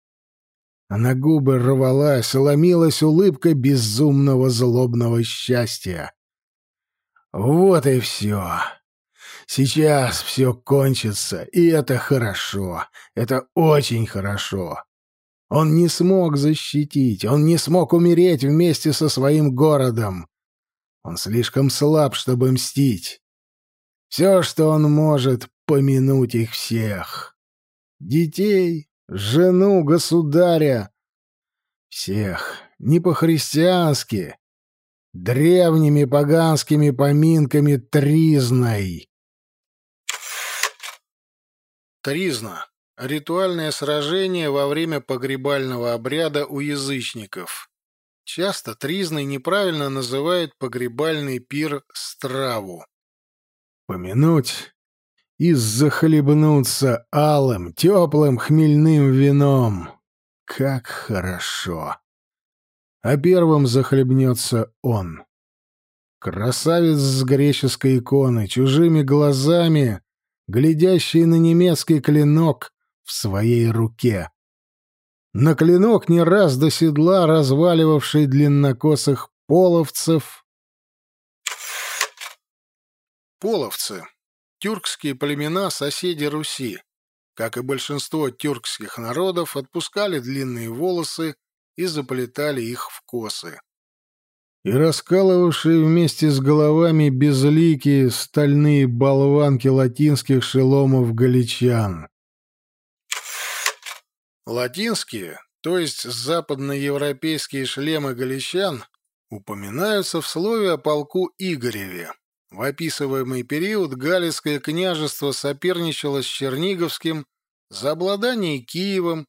Speaker 1: А на губы рвалась, ломилась улыбка безумного злобного счастья. Вот и все. Сейчас все кончится, и это хорошо. Это очень хорошо. Он не смог защитить, он не смог умереть вместе со своим городом. Он слишком слаб, чтобы мстить. Все, что он может, помянуть их всех. Детей, жену, государя. Всех, не по-христиански, древними поганскими поминками тризной. Тризна — ритуальное сражение во время погребального обряда у язычников. Часто тризной неправильно называют погребальный пир страву. Помянуть и захлебнуться алым, теплым хмельным вином. Как хорошо! А первым захлебнется он. Красавец с греческой иконы, чужими глазами, глядящий на немецкий клинок в своей руке. На клинок не раз до седла разваливавший длиннокосых половцев. Половцы — тюркские племена соседи Руси. Как и большинство тюркских народов, отпускали длинные волосы и заплетали их в косы и раскалывавшие вместе с головами безликие стальные болванки латинских шеломов галичан. Латинские, то есть западноевропейские шлемы галичан, упоминаются в слове о полку Игореве. В описываемый период Галицкое княжество соперничало с Черниговским за обладание Киевом,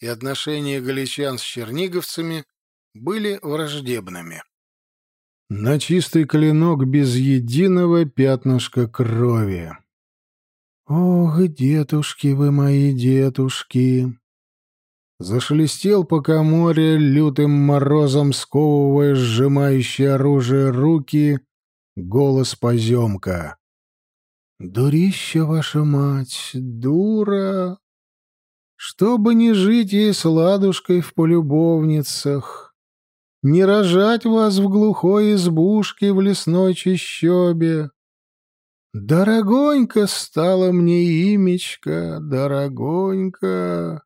Speaker 1: и отношения галичан с черниговцами были враждебными на чистый клинок без единого пятнышка крови. «Ох, дедушки вы мои, дедушки!» Зашелестел по коморе лютым морозом, сковывая сжимающие оружие руки, Голос поземка. «Дурища ваша мать, дура! Чтобы не жить ей с ладушкой в полюбовницах, не рожать вас в глухой избушке в лесной чащобе. Дорогонько стало мне имечко, дорогонько!»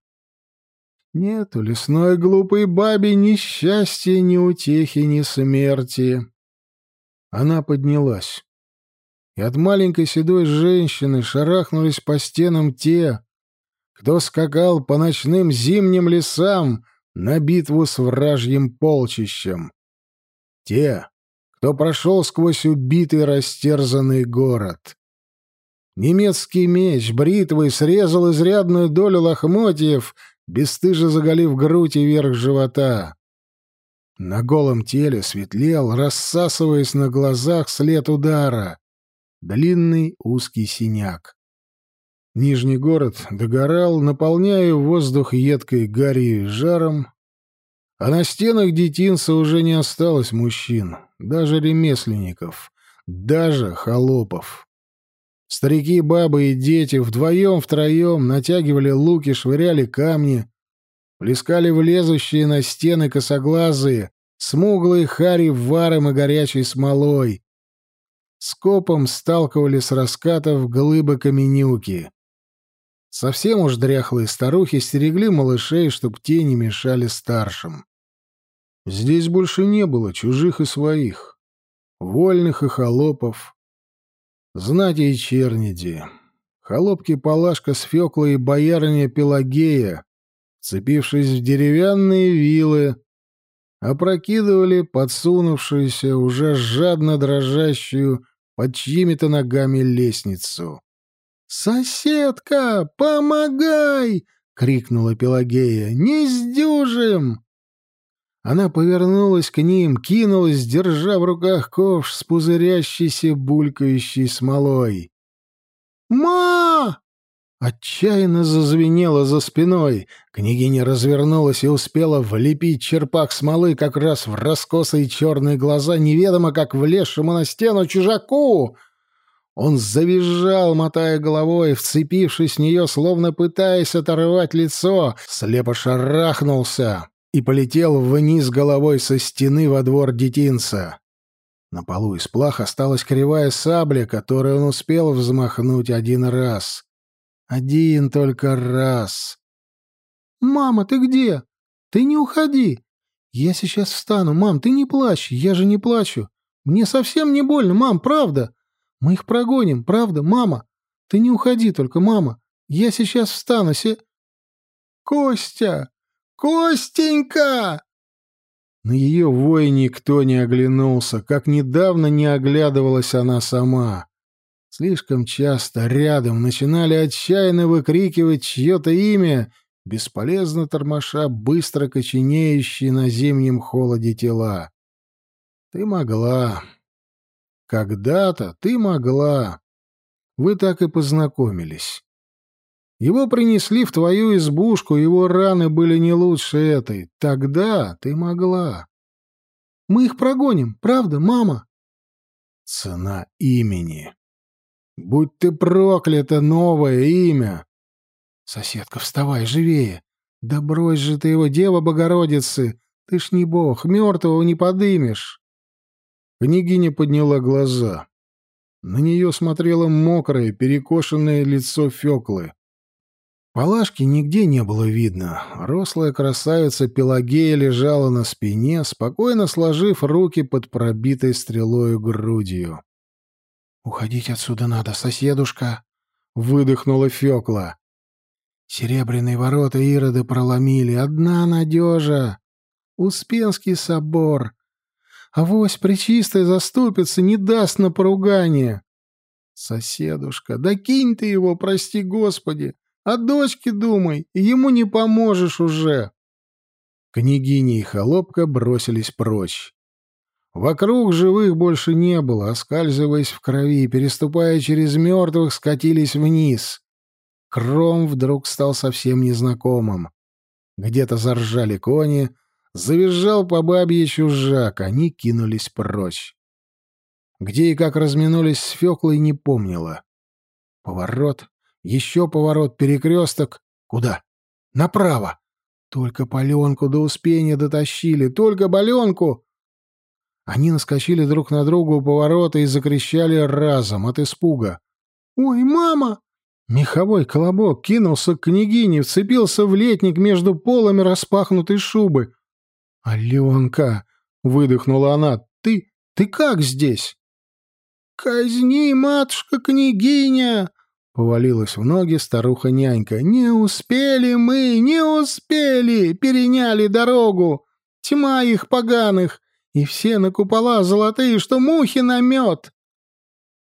Speaker 1: Нет у лесной глупой бабе ни счастья, ни утехи, ни смерти. Она поднялась и от маленькой седой женщины шарахнулись по стенам те, кто скакал по ночным зимним лесам на битву с вражьим полчищем. Те, кто прошел сквозь убитый растерзанный город. Немецкий меч бритвой срезал изрядную долю лохмотьев, бесстыже заголив грудь и верх живота. На голом теле светлел, рассасываясь на глазах след удара длинный узкий синяк. Нижний город догорал, наполняя воздух едкой гарью и жаром, а на стенах детинца уже не осталось мужчин, даже ремесленников, даже холопов. Старики, бабы и дети вдвоем-втроем натягивали луки, швыряли камни, плескали влезущие на стены косоглазые, смуглые хари варом и горячей смолой, скопом сталкивали с раскатов глыбы каменюки. Совсем уж дряхлые старухи стерегли малышей, чтоб те не мешали старшим. Здесь больше не было чужих и своих, вольных и холопов, знати и черниди. Холопки Палашка с Фёклой и боярыня Пелагея, цепившись в деревянные вилы, опрокидывали подсунувшуюся, уже жадно дрожащую под чьими-то ногами лестницу. «Соседка, помогай!» — крикнула Пелагея. «Не сдюжим!» Она повернулась к ним, кинулась, держа в руках ковш с пузырящейся, булькающей смолой. «Ма!» Отчаянно зазвенело за спиной. Княгиня развернулась и успела влепить черпак смолы как раз в раскосые черные глаза, неведомо как влезшему на стену чужаку. Он завизжал, мотая головой, вцепившись в нее, словно пытаясь оторвать лицо, слепо шарахнулся и полетел вниз головой со стены во двор детинца. На полу из плах осталась кривая сабля, которую он успел взмахнуть один раз. Один только раз. «Мама, ты где? Ты не уходи. Я сейчас встану. Мам, ты не плачь. Я же не плачу. Мне совсем не больно, мам, правда. Мы их прогоним, правда, мама. Ты не уходи только, мама. Я сейчас встану, се...» «Костя! Костенька!» На ее вой никто не оглянулся, как недавно не оглядывалась она сама. Слишком часто рядом начинали отчаянно выкрикивать чье-то имя, бесполезно тормоша быстро коченеющие на зимнем холоде тела. Ты могла. Когда-то ты могла. Вы так и познакомились. Его принесли в твою избушку, его раны были не лучше этой. Тогда ты могла. Мы их прогоним, правда, мама? Цена имени. Будь ты проклята, новое имя! Соседка, вставай, живее! Да брось же ты его, Дева Богородицы! Ты ж не бог, мертвого не подымешь!» Княгиня подняла глаза. На нее смотрело мокрое, перекошенное лицо Феклы. Палашки нигде не было видно. Рослая красавица Пелагея лежала на спине, спокойно сложив руки под пробитой стрелою грудью. «Уходить отсюда надо, соседушка!» — выдохнула Фёкла. «Серебряные ворота Ироды проломили. Одна надежа. Успенский собор. Авось причистая заступится, не даст на поругание. Соседушка, да кинь ты его, прости господи. О дочке думай, ему не поможешь уже». Княгиня и холопка бросились прочь. Вокруг живых больше не было, оскальзываясь в крови, переступая через мертвых, скатились вниз. Кром вдруг стал совсем незнакомым. Где-то заржали кони, завизжал по бабье чужак, они кинулись прочь. Где и как разминулись с Феклой, не помнила. Поворот, еще поворот, перекресток. Куда? Направо. Только Поленку до Успения дотащили, только Боленку! Они наскочили друг на друга у поворота и закричали разом от испуга. «Ой, мама!» Меховой колобок кинулся к княгине, вцепился в летник между полами распахнутой шубы. «Аленка!» — выдохнула она. «Ты... ты как здесь?» «Казни, матушка-княгиня!» — повалилась в ноги старуха-нянька. «Не успели мы, не успели! Переняли дорогу! Тьма их поганых! И все на купола золотые, что мухи на мед!»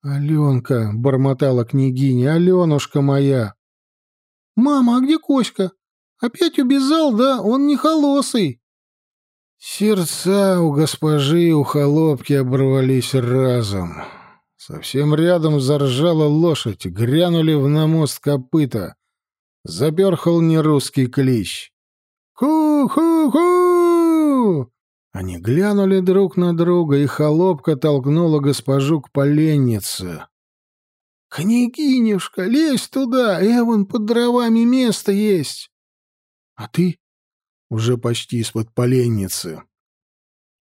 Speaker 1: «Аленка!» — бормотала княгиня. «Аленушка моя!» «Мама, а где Коська? Опять убежал, да? Он не холосый!» Сердца у госпожи и у холопки оборвались разом. Совсем рядом заржала лошадь, грянули в намост копыта. Заперхал нерусский клич. «Ку-ку-ку!» Они глянули друг на друга, и холопка толкнула госпожу к поленнице. «Княгинюшка, лезь туда, эвон под дровами место есть!» «А ты?» Уже почти из-под поленницы.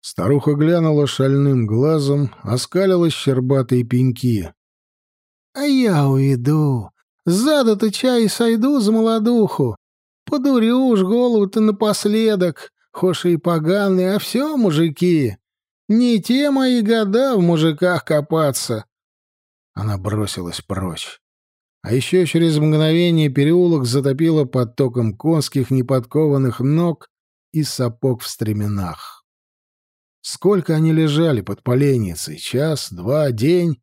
Speaker 1: Старуха глянула шальным глазом, оскалила щербатые пеньки. — А я уйду. Сзаду-то чай сойду за молодуху. Подурю уж голову-то напоследок, хошь и поганый, а все мужики. Не те мои года в мужиках копаться. Она бросилась прочь. А еще через мгновение переулок затопило потоком конских неподкованных ног и сапог в стременах. Сколько они лежали под поленницей? Час, два, день?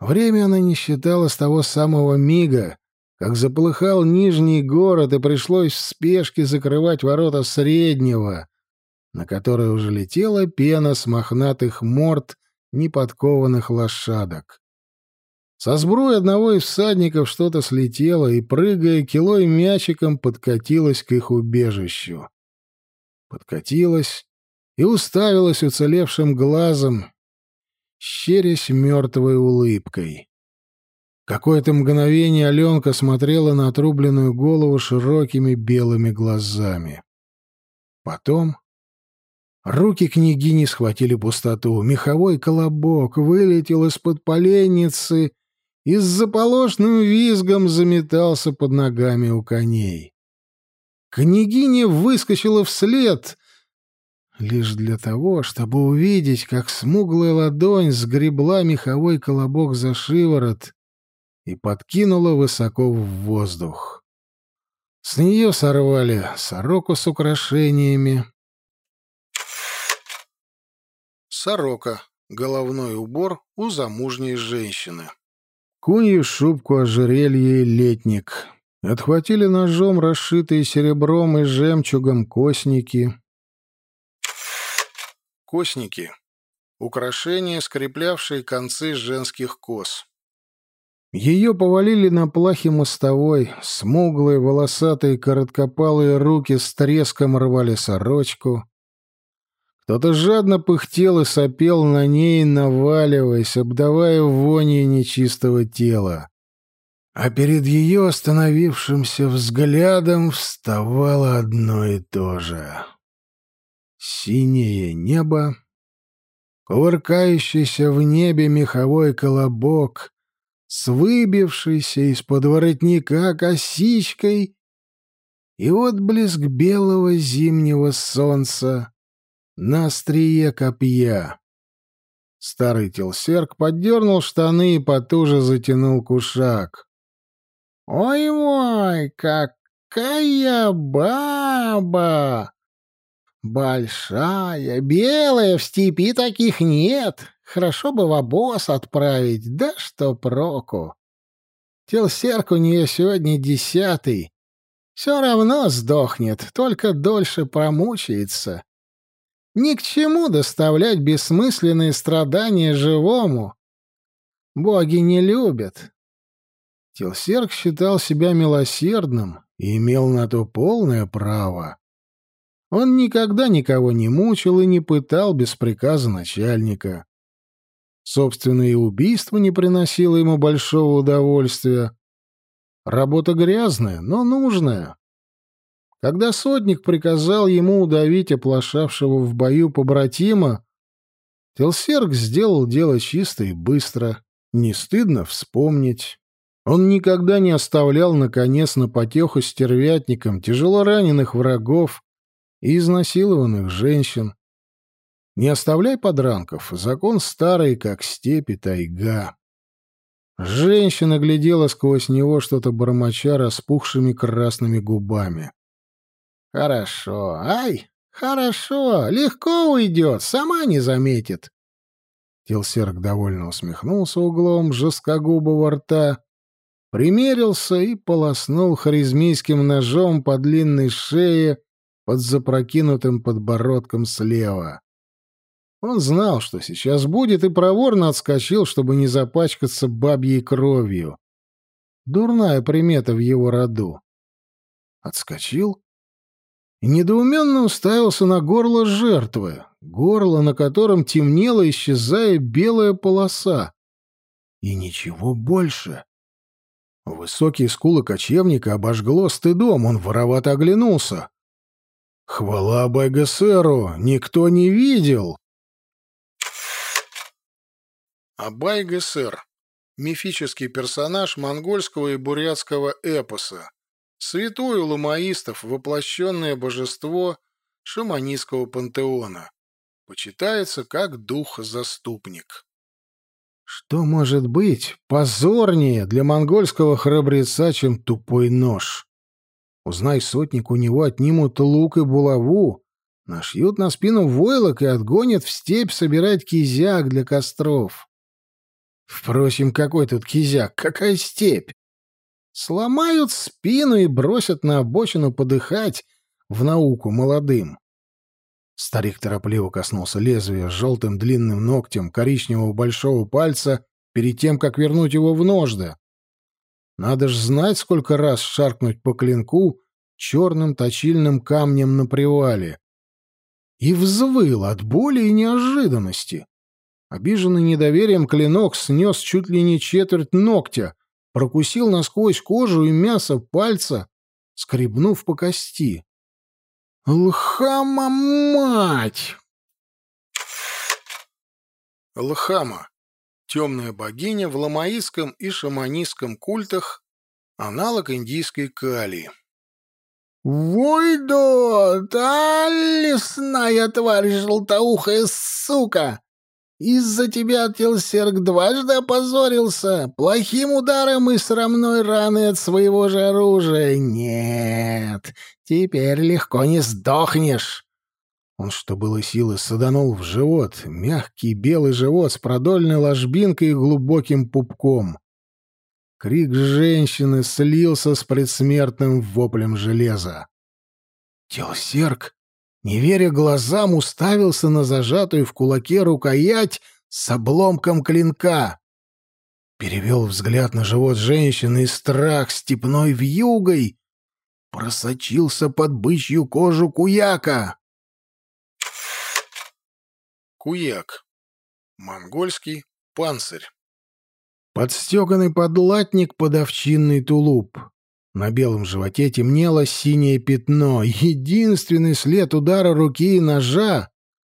Speaker 1: Время она не считала с того самого мига, как заполыхал нижний город, и пришлось в спешке закрывать ворота среднего, на которые уже летела пена с мохнатых морд неподкованных лошадок. Со сбруи одного из всадников что-то слетело и, прыгая кило мячиком, подкатилось к их убежищу. Подкатилось и уставилась уцелевшим глазом, щерясь мертвой улыбкой. Какое-то мгновение Аленка смотрела на отрубленную голову широкими белыми глазами. Потом руки княгини схватили пустоту. Меховой колобок вылетел из-под поленницы и с заполошным визгом заметался под ногами у коней. Княгиня выскочила вслед, лишь для того, чтобы увидеть, как смуглая ладонь сгребла меховой колобок за шиворот и подкинула высоко в воздух. С нее сорвали сороку с украшениями. Сорока — головной убор у замужней женщины. Кунью шубку, ожерелье и летник. Отхватили ножом расшитые серебром и жемчугом косники — Косники — украшения, скреплявшие концы женских кос. Ее повалили на плахе мостовой, смуглые, волосатые, короткопалые руки с треском рвали сорочку. Кто-то жадно пыхтел и сопел на ней, наваливаясь, обдавая вонью нечистого тела. А перед ее остановившимся взглядом вставало одно и то же синее небо, кувыркающийся в небе меховой колобок с выбившейся из-под воротника косичкой и отблеск белого зимнего солнца на острие копья. Старый телсерк поддернул штаны и потуже затянул кушак. «Ой-ой, какая баба!» Большая, белая, в степи таких нет. Хорошо бы в обоз отправить, да что проку. Телсерк у нее сегодня десятый. Все равно сдохнет, только дольше промучается. Ни к чему доставлять бессмысленные страдания живому. Боги не любят. Телсерк считал себя милосердным и имел на то полное право. Он никогда никого не мучил и не пытал без приказа начальника. Собственно, и убийство не приносило ему большого удовольствия. Работа грязная, но нужная. Когда сотник приказал ему удавить оплошавшего в бою побратима, Телсерк сделал дело чисто и быстро. Не стыдно вспомнить. Он никогда не оставлял, наконец, на потеху стервятникам тяжело раненых врагов и изнасилованных женщин. Не оставляй подранков, закон старый, как степи тайга. Женщина глядела сквозь него, что-то бормоча распухшими красными губами. «Хорошо, ай, хорошо, легко уйдет, сама не заметит». Телсерк довольно усмехнулся углом жесткогубого рта, примерился и полоснул харизмийским ножом по длинной шее под запрокинутым подбородком слева. Он знал, что сейчас будет, и проворно отскочил, чтобы не запачкаться бабьей кровью. Дурная примета в его роду. Отскочил и недоуменно уставился на горло жертвы, горло, на котором темнела, исчезая белая полоса. И ничего больше. Высокие скулы кочевника обожгло стыдом, он воровато оглянулся. «Хвала Байгасеру! Никто не видел!» Абай-ГСР — мифический персонаж монгольского и бурятского эпоса, святой у ламаистов воплощенное божество шаманистского пантеона. Почитается как дух-заступник. Что может быть позорнее для монгольского храбреца, чем тупой нож? Узнай сотник, у него отнимут лук и булаву, нашьют на спину войлок и отгонят в степь собирать кизяк для костров. Впрочем, какой тут кизяк, какая степь? Сломают спину и бросят на обочину подыхать в науку молодым. Старик торопливо коснулся лезвия желтым длинным ногтем коричневого большого пальца перед тем, как вернуть его в ножды. Надо ж знать, сколько раз шаркнуть по клинку черным точильным камнем на привале. И взвыл от боли и неожиданности. Обиженный недоверием клинок снес чуть ли не четверть ногтя, прокусил насквозь кожу и мясо пальца, скребнув по кости. «Лхама, мать!» Лхама — темная богиня в ламаистском и шаманистском культах, аналог индийской Кали.
Speaker 3: «Войдо, та лесная тварь желтоухая сука! Из-за тебя Телсерк дважды опозорился, плохим ударом и срамной раной от своего же оружия. Нет, теперь легко не сдохнешь.
Speaker 1: Он, что было силы, саданул в живот, мягкий белый живот с продольной ложбинкой и глубоким пупком. Крик женщины слился с предсмертным воплем железа. Телсерк не веря глазам, уставился на зажатую в кулаке рукоять с обломком клинка. Перевел взгляд на живот женщины, и страх степной вьюгой просочился под бычью кожу куяка. Куяк. Монгольский панцирь. Подстеганный подлатник под овчинный тулуп. На белом животе темнело синее пятно, единственный след удара руки и ножа,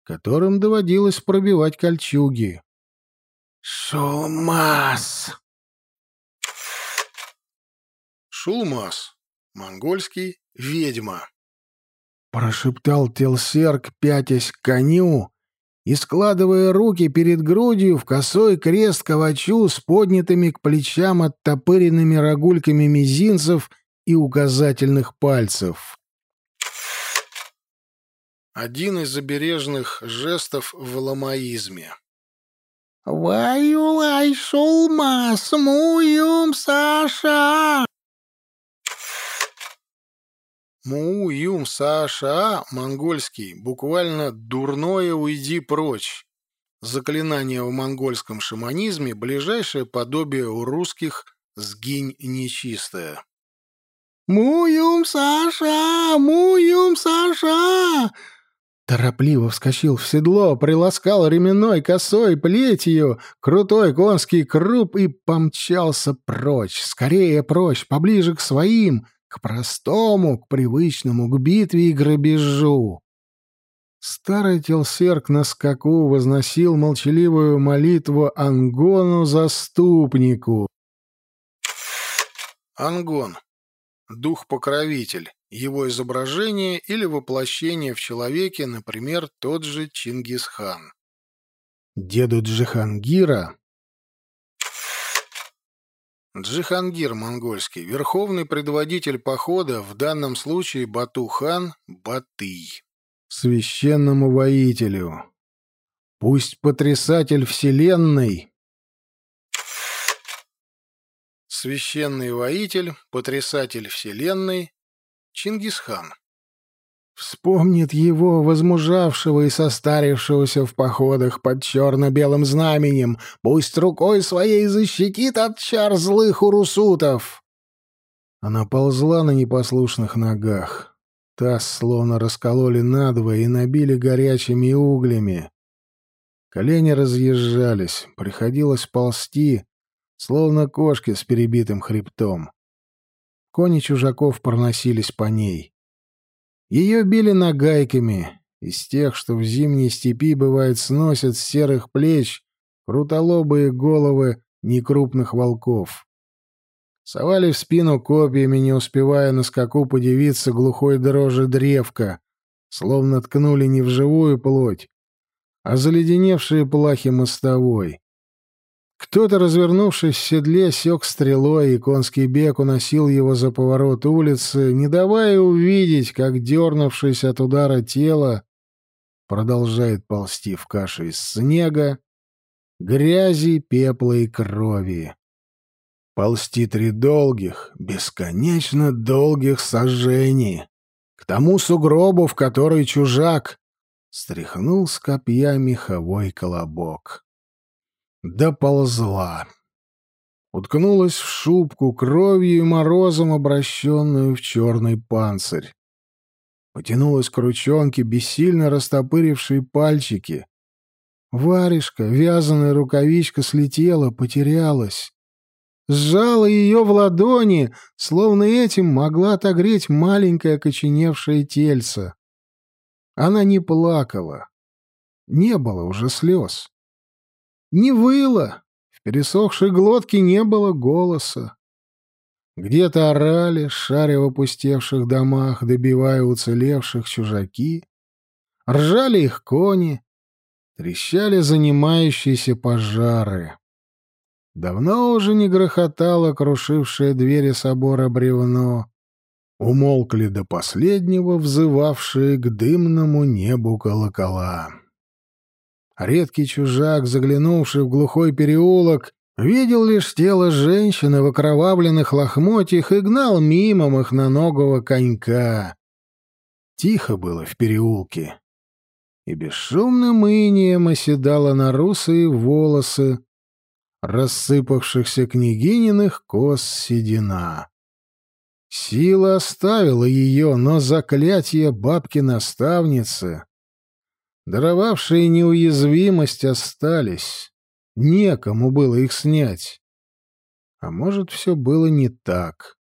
Speaker 1: которым доводилось пробивать кольчуги.
Speaker 3: «Шулмас!»
Speaker 1: Шулмас. Монгольский ведьма. Прошептал Телсерк, пятясь к коню и складывая руки перед грудью в косой крест ковачу с поднятыми к плечам оттопыренными рогульками мизинцев и указательных пальцев. Один из забережных жестов в ламаизме.
Speaker 3: «Ваю-лай шулма, смуюм Саша!»
Speaker 1: Муу-Юм Сааша, монгольский, буквально «дурное уйди прочь». Заклинание в монгольском шаманизме, ближайшее подобие у русских «сгинь нечистое».
Speaker 3: «Муюм Саша! Муюм Саша!» Торопливо вскочил в седло, приласкал ременной косой плетью крутой конский круп и помчался прочь, скорее прочь, поближе к своим, к простому, к привычному, к битве и грабежу. Старый телсерк на скаку возносил молчаливую молитву Ангону-заступнику.
Speaker 1: Ангон. Дух-покровитель его изображение или воплощение в человеке, например, тот же Чингисхан.
Speaker 3: Деду Джихангира
Speaker 1: Джихангир монгольский, верховный предводитель похода, в данном случае Бату-хан Батый.
Speaker 3: Священному воителю. Пусть потрясатель вселенной.
Speaker 1: Священный воитель, потрясатель вселенной, Чингисхан.
Speaker 3: Вспомнит его, возмужавшего и состарившегося в походах под черно-белым знаменем, пусть рукой своей защитит от чар злых урусутов. Она ползла на непослушных ногах. Таз словно раскололи надвое и набили горячими углями. Колени разъезжались, приходилось ползти, словно кошки с перебитым хребтом. Кони чужаков проносились по ней. Ее били нагайками, из тех, что в зимней степи, бывает, сносят с серых плеч крутолобые головы некрупных волков. Совали в спину копьями, не успевая на скаку подивиться глухой дрожи древка, словно ткнули не в живую плоть, а заледеневшие плахи мостовой. Кто-то, развернувшись в седле, сёк стрелой, и конский бег уносил его за поворот улицы, не давая увидеть, как, дернувшись от удара тела, продолжает ползти в каше из снега, грязи, пепла и крови. Ползти три долгих, бесконечно долгих сожжений, к тому сугробу, в который чужак стряхнул с копья меховой колобок доползла. Уткнулась в шубку, кровью и морозом обращенную в черный панцирь. Потянулась к ручонке, бессильно растопырившие пальчики. Варежка, вязаная рукавичка слетела, потерялась. Сжала ее в ладони, словно этим могла отогреть маленькое окоченевшее тельце. Она не плакала. Не было уже слез. Не выла, в пересохшей глотке не было голоса. Где-то орали, шаря в опустевших домах, добивая уцелевших чужаки. Ржали их кони, трещали занимающиеся пожары. Давно уже не грохотало крушившее двери собора бревно. Умолкли до последнего взывавшие к дымному небу колокола. Редкий чужак, заглянувший в глухой переулок, видел лишь тело женщины в окровавленных лохмотьях и гнал мимо махноногого конька. Тихо было в переулке, и бесшумным инием оседала на русые волосы рассыпавшихся княгининых кос седина. Сила оставила ее, но заклятие бабки-наставницы даровавшие неуязвимость, остались. Некому было их снять. А может, все было не так.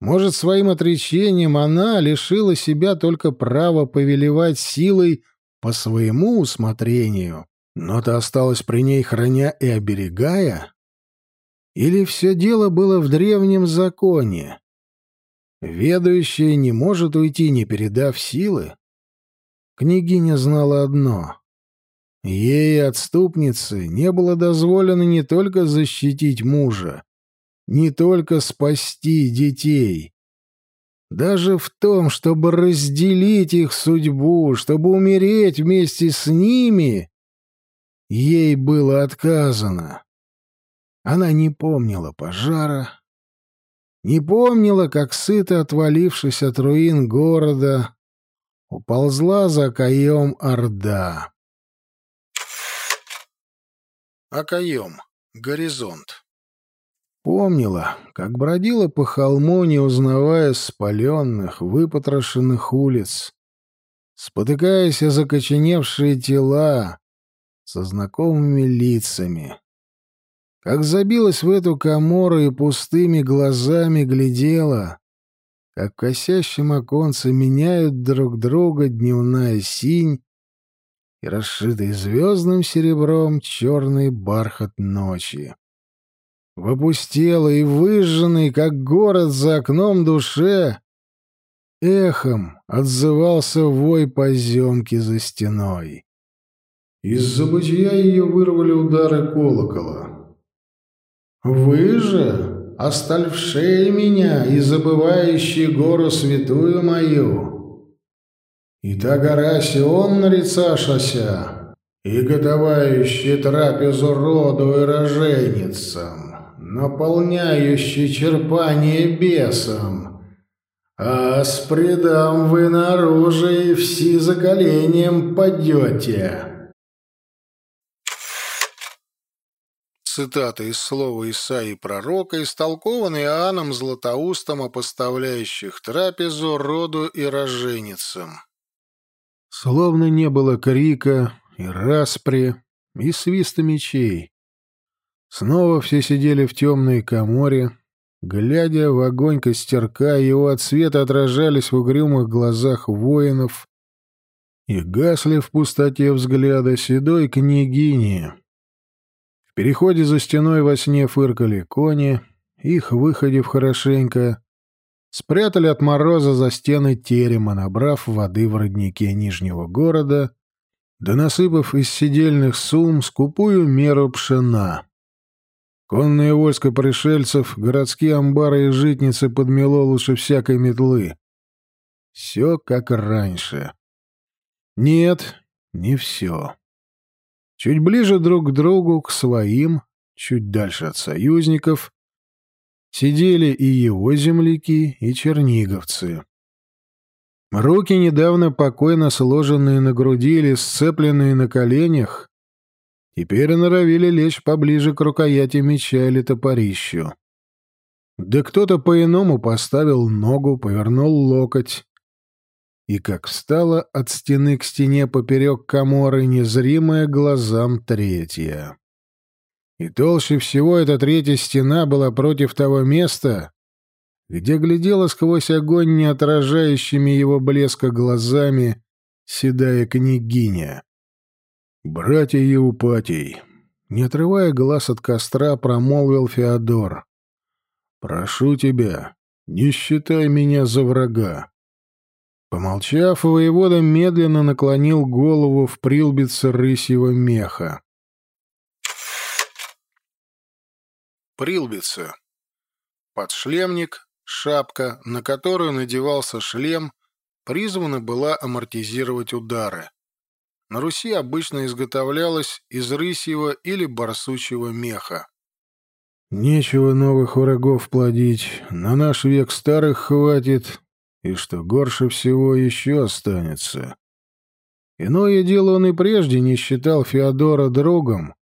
Speaker 3: Может, своим отречением она лишила себя только права повелевать силой по своему усмотрению, но то осталось при ней, храня и оберегая? Или все дело было в древнем законе? Ведущая не может уйти, не передав силы? Княгиня знала одно. Ей, отступнице, не было дозволено не только защитить мужа, не только спасти детей. Даже в том, чтобы разделить их судьбу, чтобы умереть вместе с ними, ей было отказано. Она не помнила пожара, не помнила, как сыто отвалившись от руин города, уползла за Акаем Орда.
Speaker 1: Акаем. Горизонт.
Speaker 3: Помнила, как бродила по холму, не узнавая спаленных, выпотрошенных улиц.
Speaker 1: спотыкаясь о закоченевшие тела со знакомыми лицами. Как забилась в эту комору и пустыми глазами глядела, как в косящем оконце меняют друг друга дневная синь и расшитый звездным серебром черный бархат ночи. В опустелой и выжженной, как город за окном душе, эхом отзывался вой поземки за стеной.
Speaker 2: Из забытия ее вырвали удары колокола. «Вы же, остальвшие меня и забывающие гору святую мою, и та гора Сион нарицашася, и готовающие трапезу роду и роженицам, наполняющий черпание бесом. А с предам вы наружу и все за коленем падете.
Speaker 1: Цитата из слова Исаии пророка, истолкованный Иоанном Златоустом о поставляющих трапезу роду и роженицам. Словно не было крика и распри, и свиста мечей. Снова все сидели в темной коморе, глядя в огонь костерка, его от света отражались в угрюмых глазах воинов и гасли в пустоте взгляда седой княгини. В переходе за стеной во сне фыркали кони, их, выходив хорошенько, спрятали от мороза за стены терема, набрав воды в роднике Нижнего города, да насыпав из сидельных сум скупую меру пшена. Конное войско пришельцев, городские амбары и житницы подмело лучше всякой метлы. Все как раньше. Нет, не все. Чуть ближе друг к другу, к своим, чуть дальше от союзников, сидели и его земляки, и черниговцы. Руки, недавно покойно сложенные на груди или сцепленные на коленях, Теперь норовили лечь поближе к рукояти меча или топорищу. Да кто-то по-иному поставил ногу, повернул локоть. И как встала от стены к стене поперек коморы незримая глазам третья. И толще всего эта третья стена была против того места, где глядела сквозь огонь не отражающими его блеска глазами седая княгиня. «Братья Еупатий!» Не отрывая глаз от костра, промолвил Феодор. «Прошу тебя, не считай меня за врага». Помолчав, воевода медленно наклонил голову в прилбице рысьего меха. Прилбица. Подшлемник, шапка, на которую надевался шлем, призвана была амортизировать удары на Руси обычно изготовлялась из рысьего или барсучьего меха. «Нечего новых врагов плодить, на наш век старых хватит, и что горше всего еще останется». Иное дело он и прежде не считал Феодора другом,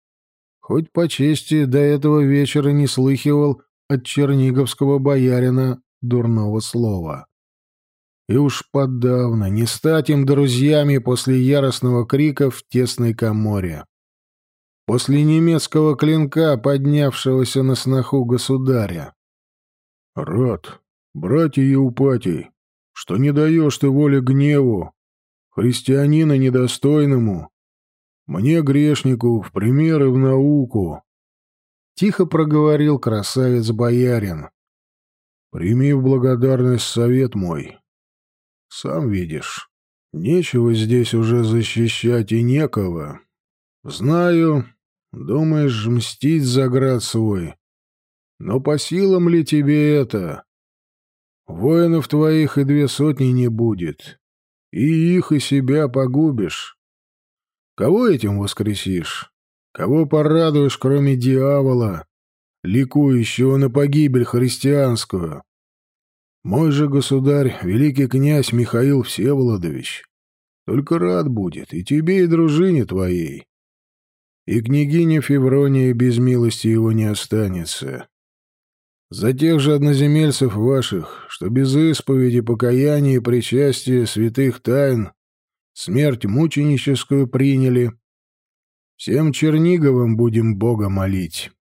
Speaker 1: хоть по чести до этого вечера не слыхивал от черниговского боярина дурного слова. И уж подавно не стать им друзьями после яростного крика в тесной коморе. После немецкого клинка, поднявшегося на сноху государя. «Рад, братья Еупатий, что не даешь ты воли гневу, христианина недостойному, мне, грешнику, в пример и в науку», — тихо проговорил красавец-боярин. «Прими в благодарность совет мой, сам видишь, нечего здесь уже защищать и некого. Знаю, думаешь мстить за град свой. Но по силам ли тебе это? Воинов твоих и две сотни не будет. И их, и себя погубишь. Кого этим воскресишь? Кого порадуешь, кроме дьявола, ликующего на погибель христианскую? Мой же государь, великий князь Михаил Всеволодович, только рад будет и тебе, и дружине твоей. И княгиня Феврония без милости его не останется. За тех же одноземельцев ваших, что без исповеди, покаяния и причастия святых тайн смерть мученическую приняли. Всем Черниговым будем Бога молить.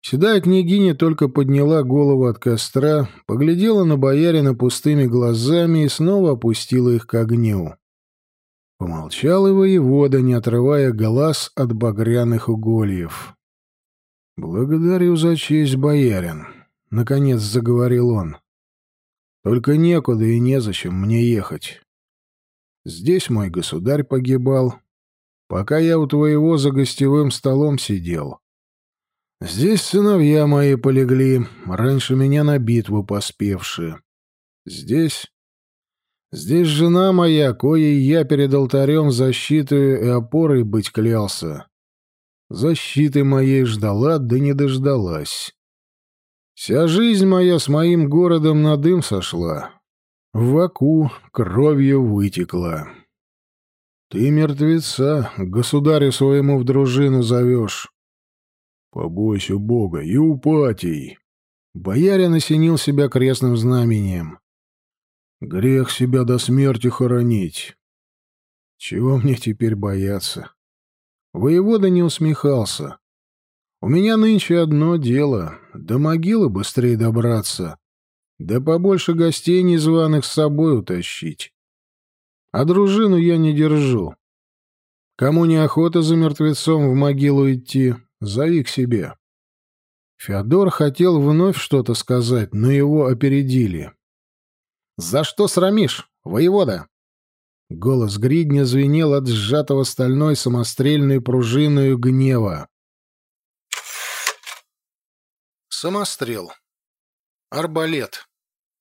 Speaker 1: Седая княгиня только подняла голову от костра, поглядела на боярина пустыми глазами и снова опустила их к огню. Помолчал и воевода, не отрывая глаз от багряных угольев. «Благодарю за честь, боярин», — наконец заговорил он. «Только некуда и незачем мне ехать. Здесь мой государь погибал, пока я у твоего за гостевым столом сидел. Здесь сыновья мои полегли, раньше меня на битву поспевшие. Здесь... Здесь жена моя, коей я перед алтарем защитой и опорой быть клялся. Защиты моей ждала, да не дождалась. Вся жизнь моя с моим городом на дым сошла. В Аку кровью вытекла. Ты мертвеца, государю своему в дружину зовешь. Побойся Бога, Еупатий. Боярин осенил себя крестным знамением. Грех себя до смерти хоронить. Чего мне теперь бояться? Воевода не усмехался. У меня нынче одно дело — до могилы быстрее добраться, да побольше гостей незваных с собой утащить. А дружину я не держу. Кому неохота за мертвецом в могилу идти, зови к себе. Феодор хотел вновь что-то сказать, но его опередили. «За что срамишь, воевода?» Голос гридня звенел от сжатого стальной самострельной пружиною гнева. Самострел. Арбалет.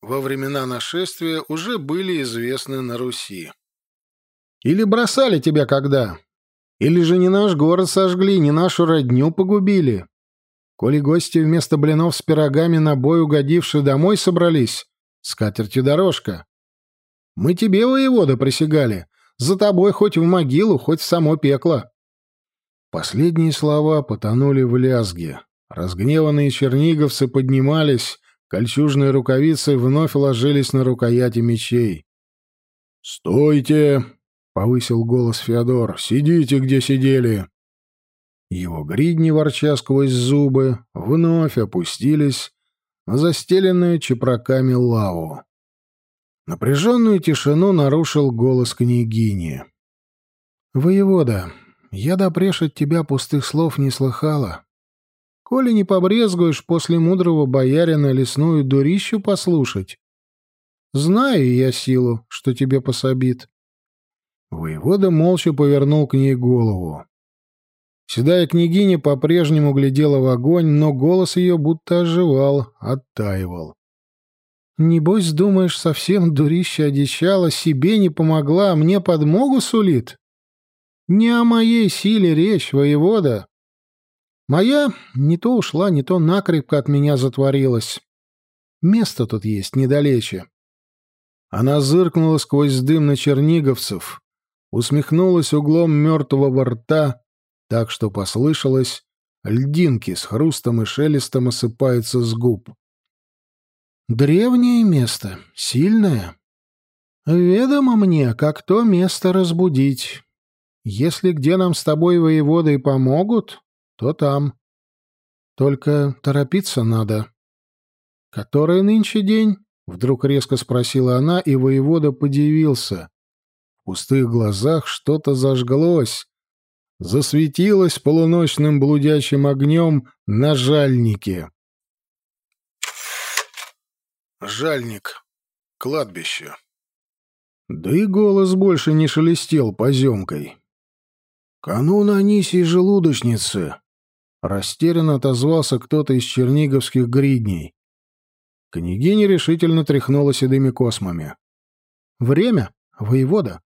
Speaker 1: Во времена нашествия уже были известны на Руси. Или бросали тебя когда? Или же не наш город сожгли, не нашу родню погубили? Коли гости вместо блинов с пирогами на бой угодившие домой собрались, с катертью дорожка. Мы тебе, воевода, присягали. За тобой хоть в могилу, хоть в само пекло. Последние слова потонули в лязге. Разгневанные черниговцы поднимались, кольчужные рукавицы вновь ложились на рукояти мечей. «Стойте!» — повысил голос Феодор. «Сидите, где сидели!» Его гридни, ворча сквозь зубы, вновь опустились на застеленную чепраками лаву. Напряженную тишину нарушил голос княгини. «Воевода, я допреж от тебя пустых слов не слыхала. Коли не побрезгуешь после мудрого боярина лесную дурищу послушать, знаю я силу, что тебе пособит». Воевода молча повернул к ней голову. Седая княгиня по-прежнему глядела в огонь, но голос ее будто оживал, оттаивал. Небось, думаешь, совсем дурище одичала, себе не помогла, а мне подмогу сулит? Не о моей силе речь, воевода. Моя не то ушла, не то накрепко от меня затворилась. Место тут есть недалече. Она зыркнула сквозь дым на черниговцев, усмехнулась углом мертвого рта, так что послышалось, льдинки с хрустом и шелестом осыпаются с губ. Древнее место, сильное. Ведомо мне, как то место разбудить. Если где нам с тобой воеводы помогут, то там. Только торопиться надо. Который нынче день? Вдруг резко спросила она, и воевода подивился. В пустых глазах что-то зажглось, засветилось полуночным блудячим огнем на жальнике. Жальник. Кладбище. Да и голос больше не шелестел поземкой. «Канун Анисии желудочницы!» Растерянно отозвался кто-то из черниговских гридней. Княгиня решительно тряхнула седыми космами. «Время, воевода.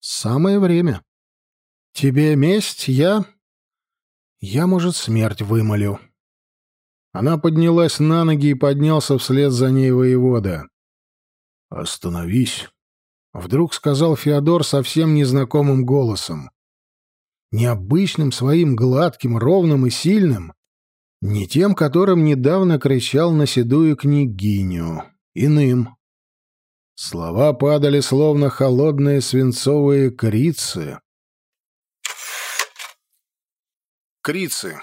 Speaker 1: Самое время. Тебе месть, я... Я, может, смерть вымолю». Она поднялась на ноги и поднялся вслед за ней воевода. «Остановись», — вдруг сказал Феодор совсем незнакомым голосом. Необычным своим гладким, ровным и сильным, не тем, которым недавно кричал на седую княгиню, иным. Слова падали, словно холодные свинцовые крицы. Крицы.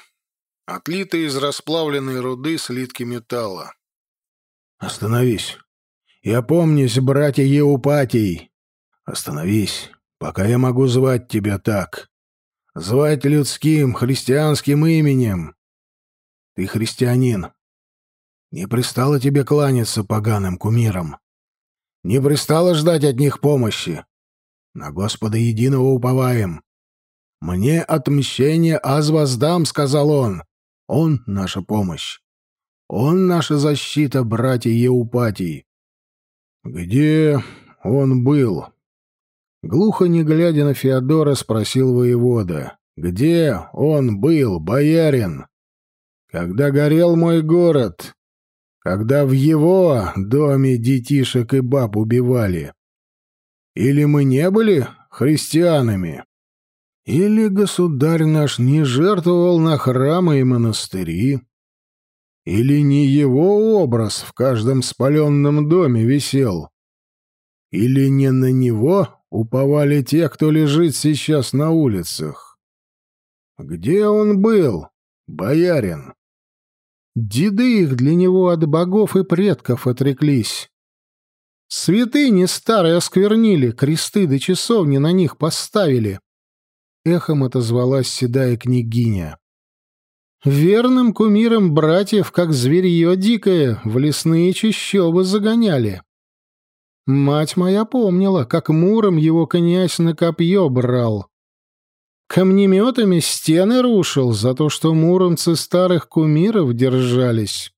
Speaker 1: Отлитые из расплавленной руды слитки металла. «Остановись. Я помнюсь, братья Еупатий. Остановись, пока я могу звать тебя так. Звать людским, христианским именем. Ты христианин. Не пристало тебе кланяться поганым кумирам. Не пристало ждать от них помощи. На Господа единого уповаем. «Мне отмщение аз воздам», — сказал он. «Он — наша помощь. Он — наша защита, братья Еупатий». «Где он был?» Глухо не глядя на Феодора, спросил воевода. «Где он был, боярин?» «Когда горел мой город, когда в его доме детишек и баб убивали. Или мы не были христианами?» Или государь наш не жертвовал на храмы и монастыри? Или не его образ в каждом спаленном доме висел? Или не на него уповали те, кто лежит сейчас на улицах? Где он был, боярин? Деды их для него от богов и предков отреклись. Святыни старые осквернили, кресты до часовни на них поставили эхом отозвалась седая княгиня. Верным кумиром братьев, как зверье дикое, в лесные чащобы загоняли. Мать моя помнила, как Муром его князь на копье брал. Камнеметами стены рушил за то, что муромцы старых кумиров держались.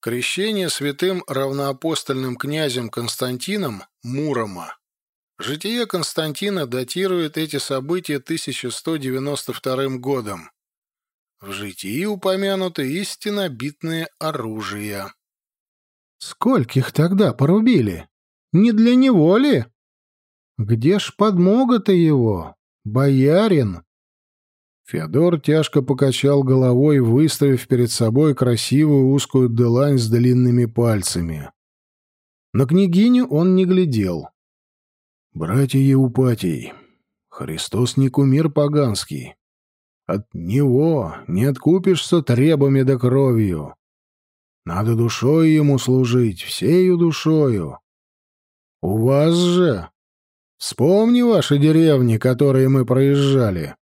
Speaker 1: Крещение святым равноапостольным князем Константином Мурома Житие Константина датирует эти события 1192 годом. В житии упомянуты истинно битные оружия. Скольких тогда порубили? Не для него ли? Где ж подмога-то его, боярин? Феодор тяжко покачал головой, выставив перед собой красивую узкую делань с длинными пальцами. На княгиню он не глядел. Братья Еупатий, Христос не кумир поганский. От него не откупишься требами да кровью. Надо душой ему служить, всею душою. У вас же... Вспомни ваши деревни, которые мы проезжали.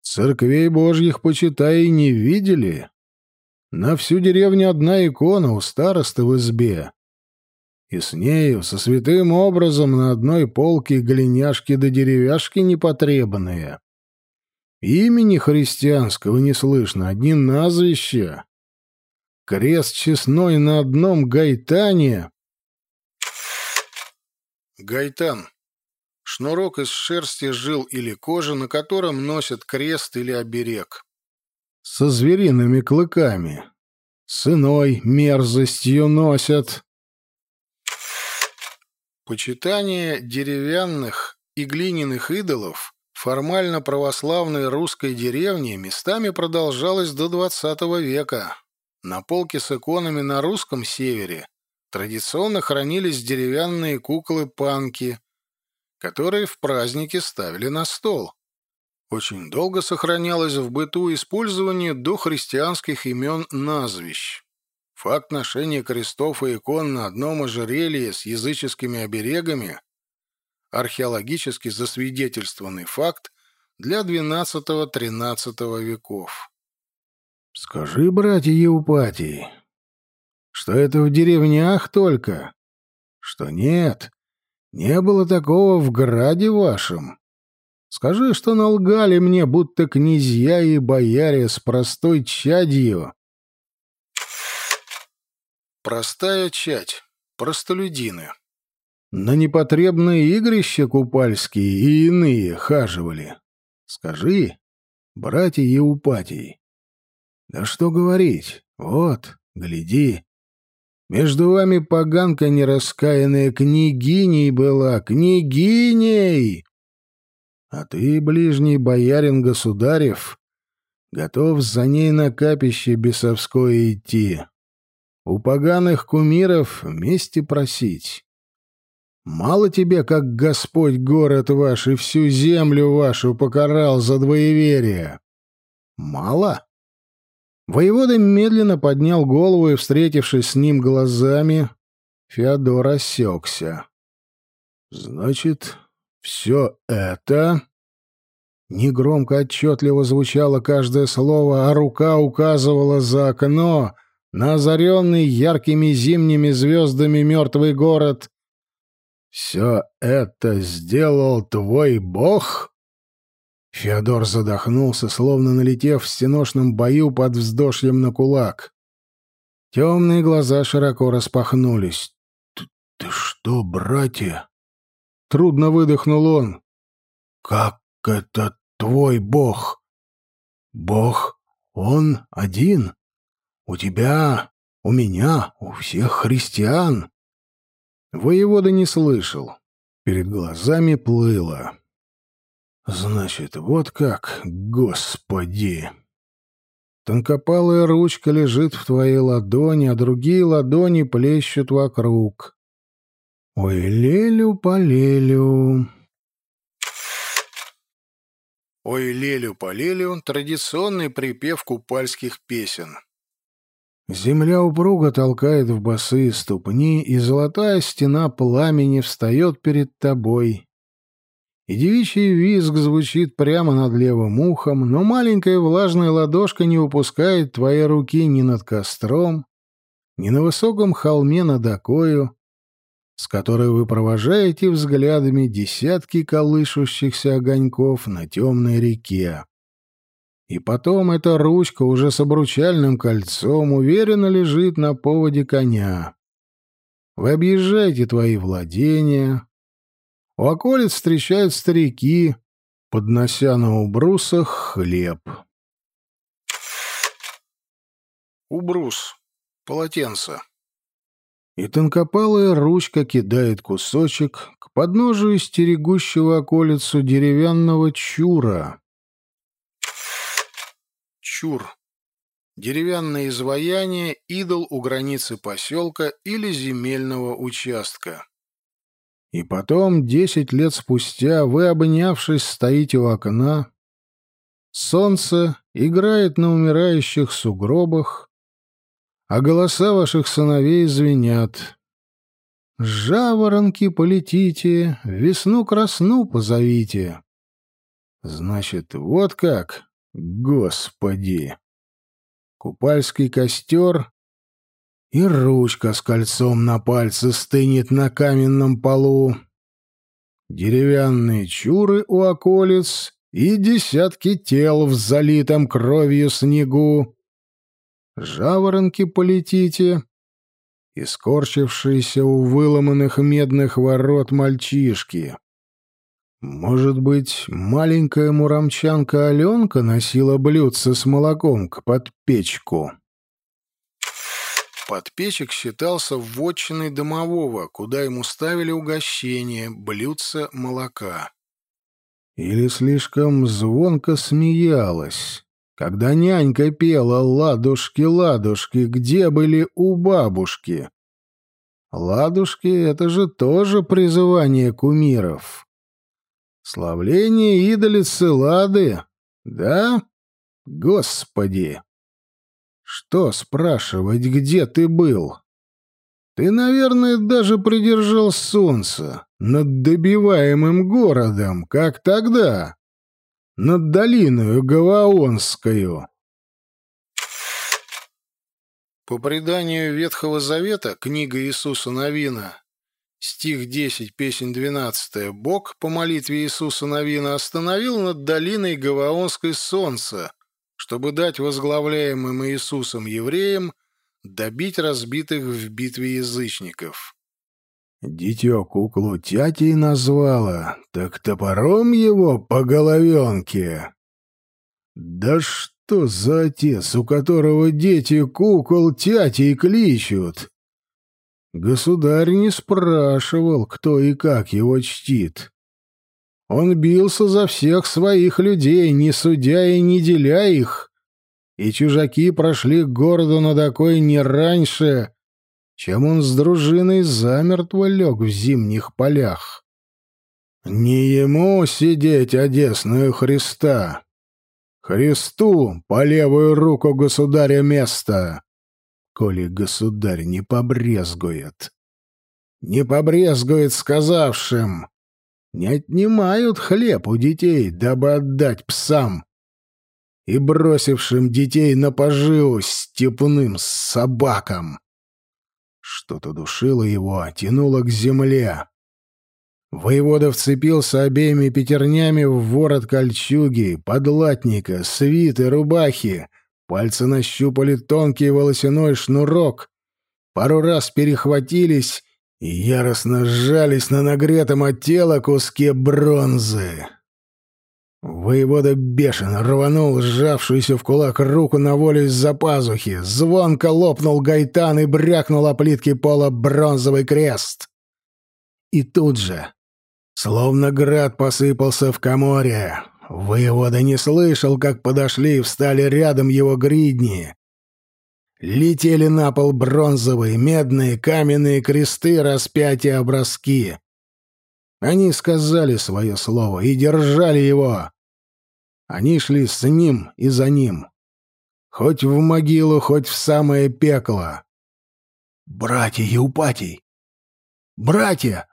Speaker 1: Церквей божьих, почитай, не видели. На всю деревню одна икона у старосты в избе и с нею, со святым образом на одной полке глиняшки да деревяшки непотребные. Имени христианского не слышно, одни назвища. Крест честной на одном гайтане. Гайтан. Шнурок из шерсти, жил или кожи, на котором носят крест или оберег. Со звериными клыками. С иной мерзостью носят. Почитание деревянных и глиняных идолов формально православной русской деревни местами продолжалось до XX века. На полке с иконами на русском севере традиционно хранились деревянные куклы-панки, которые в праздники ставили на стол. Очень долго сохранялось в быту использование дохристианских имен назвищ. Факт ношения крестов и икон на одном ожерелье с языческими оберегами – археологически засвидетельствованный факт для XII-XIII веков. «Скажи, братья Еупатий, что это в деревнях только? Что нет, не было такого в граде вашем? Скажи, что налгали мне, будто князья и бояре с простой чадью» Простая чать, простолюдины. На непотребные игрища купальские и иные хаживали. Скажи, братья Еупатий. Да что говорить, вот, гляди. Между вами поганка нераскаянная княгиней была, княгиней! А ты, ближний боярин государев, готов за ней на капище бесовское идти. У поганых кумиров мести просить. Мало тебе, как Господь город ваш и всю землю вашу покарал за двоеверие? Мало? Воевода медленно поднял голову и, встретившись с ним глазами, Феодор осекся. «Значит, все это...» Негромко отчетливо звучало каждое слово, а рука указывала за окно на озаренный яркими зимними звездами мертвый город. «Все это сделал твой бог?» Феодор задохнулся, словно налетев в стеношном бою под вздошьем на кулак. Темные глаза широко распахнулись. «Ты, ты что, братья?» Трудно выдохнул он. «Как это твой бог? Бог, он один. У тебя, у меня, у всех христиан». Воевода не слышал. Перед глазами плыло. Значит, вот как, господи. Тонкопалая ручка лежит в твоей ладони, а другие ладони плещут вокруг. Ой, лелю-полелю. Ой, лелю-полелю — традиционный припев купальских песен. Земля упруго толкает в босые ступни, и золотая стена пламени встает перед тобой, и девичий визг звучит прямо над левым ухом, но маленькая влажная ладошка не упускает твоей руки ни над костром, ни на высоком холме над окою, с которой вы провожаете взглядами десятки колышущихся огоньков на темной реке. И потом эта ручка уже с обручальным кольцом уверенно лежит на поводе коня. Вы объезжаете твои владения, у околиц встречают старики, поднося на убрусах хлеб. Убрус. Полотенце. И тонкопалая ручка кидает кусочек к подножию стерегущего околицу деревянного чура. Чур. Деревянное изваяние, идол у границы поселка или земельного участка. И потом, десять лет спустя, вы, обнявшись, стоите у окна. Солнце играет на умирающих сугробах, а голоса ваших сыновей звенят. «Жаворонки полетите, весну-красну позовите». Значит, вот как, господи. Купальский костер и ручка с кольцом на пальце стынет на каменном полу. Деревянные чуры у околиц и десятки тел в залитом кровью снегу. Жаворонки полетите, и скорчившиеся у выломанных медных ворот мальчишки. Может быть, маленькая муромчанка Аленка носила блюдце с молоком к подпечку? Подпечек считался вотчиной домового, куда ему ставили угощение, блюдце молока. Или слишком звонко смеялась, когда нянька пела «Ладушки, ладушки, где были у бабушки?» Ладушки — это же тоже призывание кумиров. Славление идолицы Лады, да? Господи! Что спрашивать, где ты был? Ты, наверное, даже придержал солнце над добиваемым городом, как тогда, над долиною Гаваонскую. По преданию Ветхого Завета, книга Иисуса Новина, стих 10, песнь 12, Бог по молитве Иисуса Новина остановил над долиной Гаваонской солнце, чтобы дать возглавляемым Иисусом евреям добить разбитых в битве язычников. Дитё куклу тятей назвала, так топором его по головенке. Да что за отец, у которого дети кукол тятей кличут? Государь не спрашивал, кто и как его чтит. Он бился за всех своих людей, не судя и не деля их. И чужаки прошли к городу на такой не раньше, чем он с дружиной замертво лег в зимних полях. Не ему сидеть одесную Христа. Христу по левую руку государя место, коли государь не побрезгует. Не побрезгует сказавшим, не отнимают хлеб у детей, дабы отдать псам, и бросившим детей на поживу степным собакам. Что-то душило его, тянуло к земле. Воевода вцепился обеими пятернями в ворот кольчуги, подлатника, свиты, рубахи. Пальцы нащупали тонкий волосяной шнурок, пару раз перехватились и яростно сжались на нагретом от тела куске бронзы. Воевода бешено рванул сжавшуюся в кулак руку на волю из-за пазухи. Звонко лопнул гайтан и брякнул о плитке пола бронзовый крест. И тут же, словно град посыпался в коморе, воевода не слышал, как подошли и встали рядом его гридни. Летели на пол бронзовые, медные, каменные кресты, распятия, образки. Они сказали свое слово и держали его. Они шли с ним и за ним. Хоть в могилу, хоть в самое пекло. «Братья Еупатий! Братья!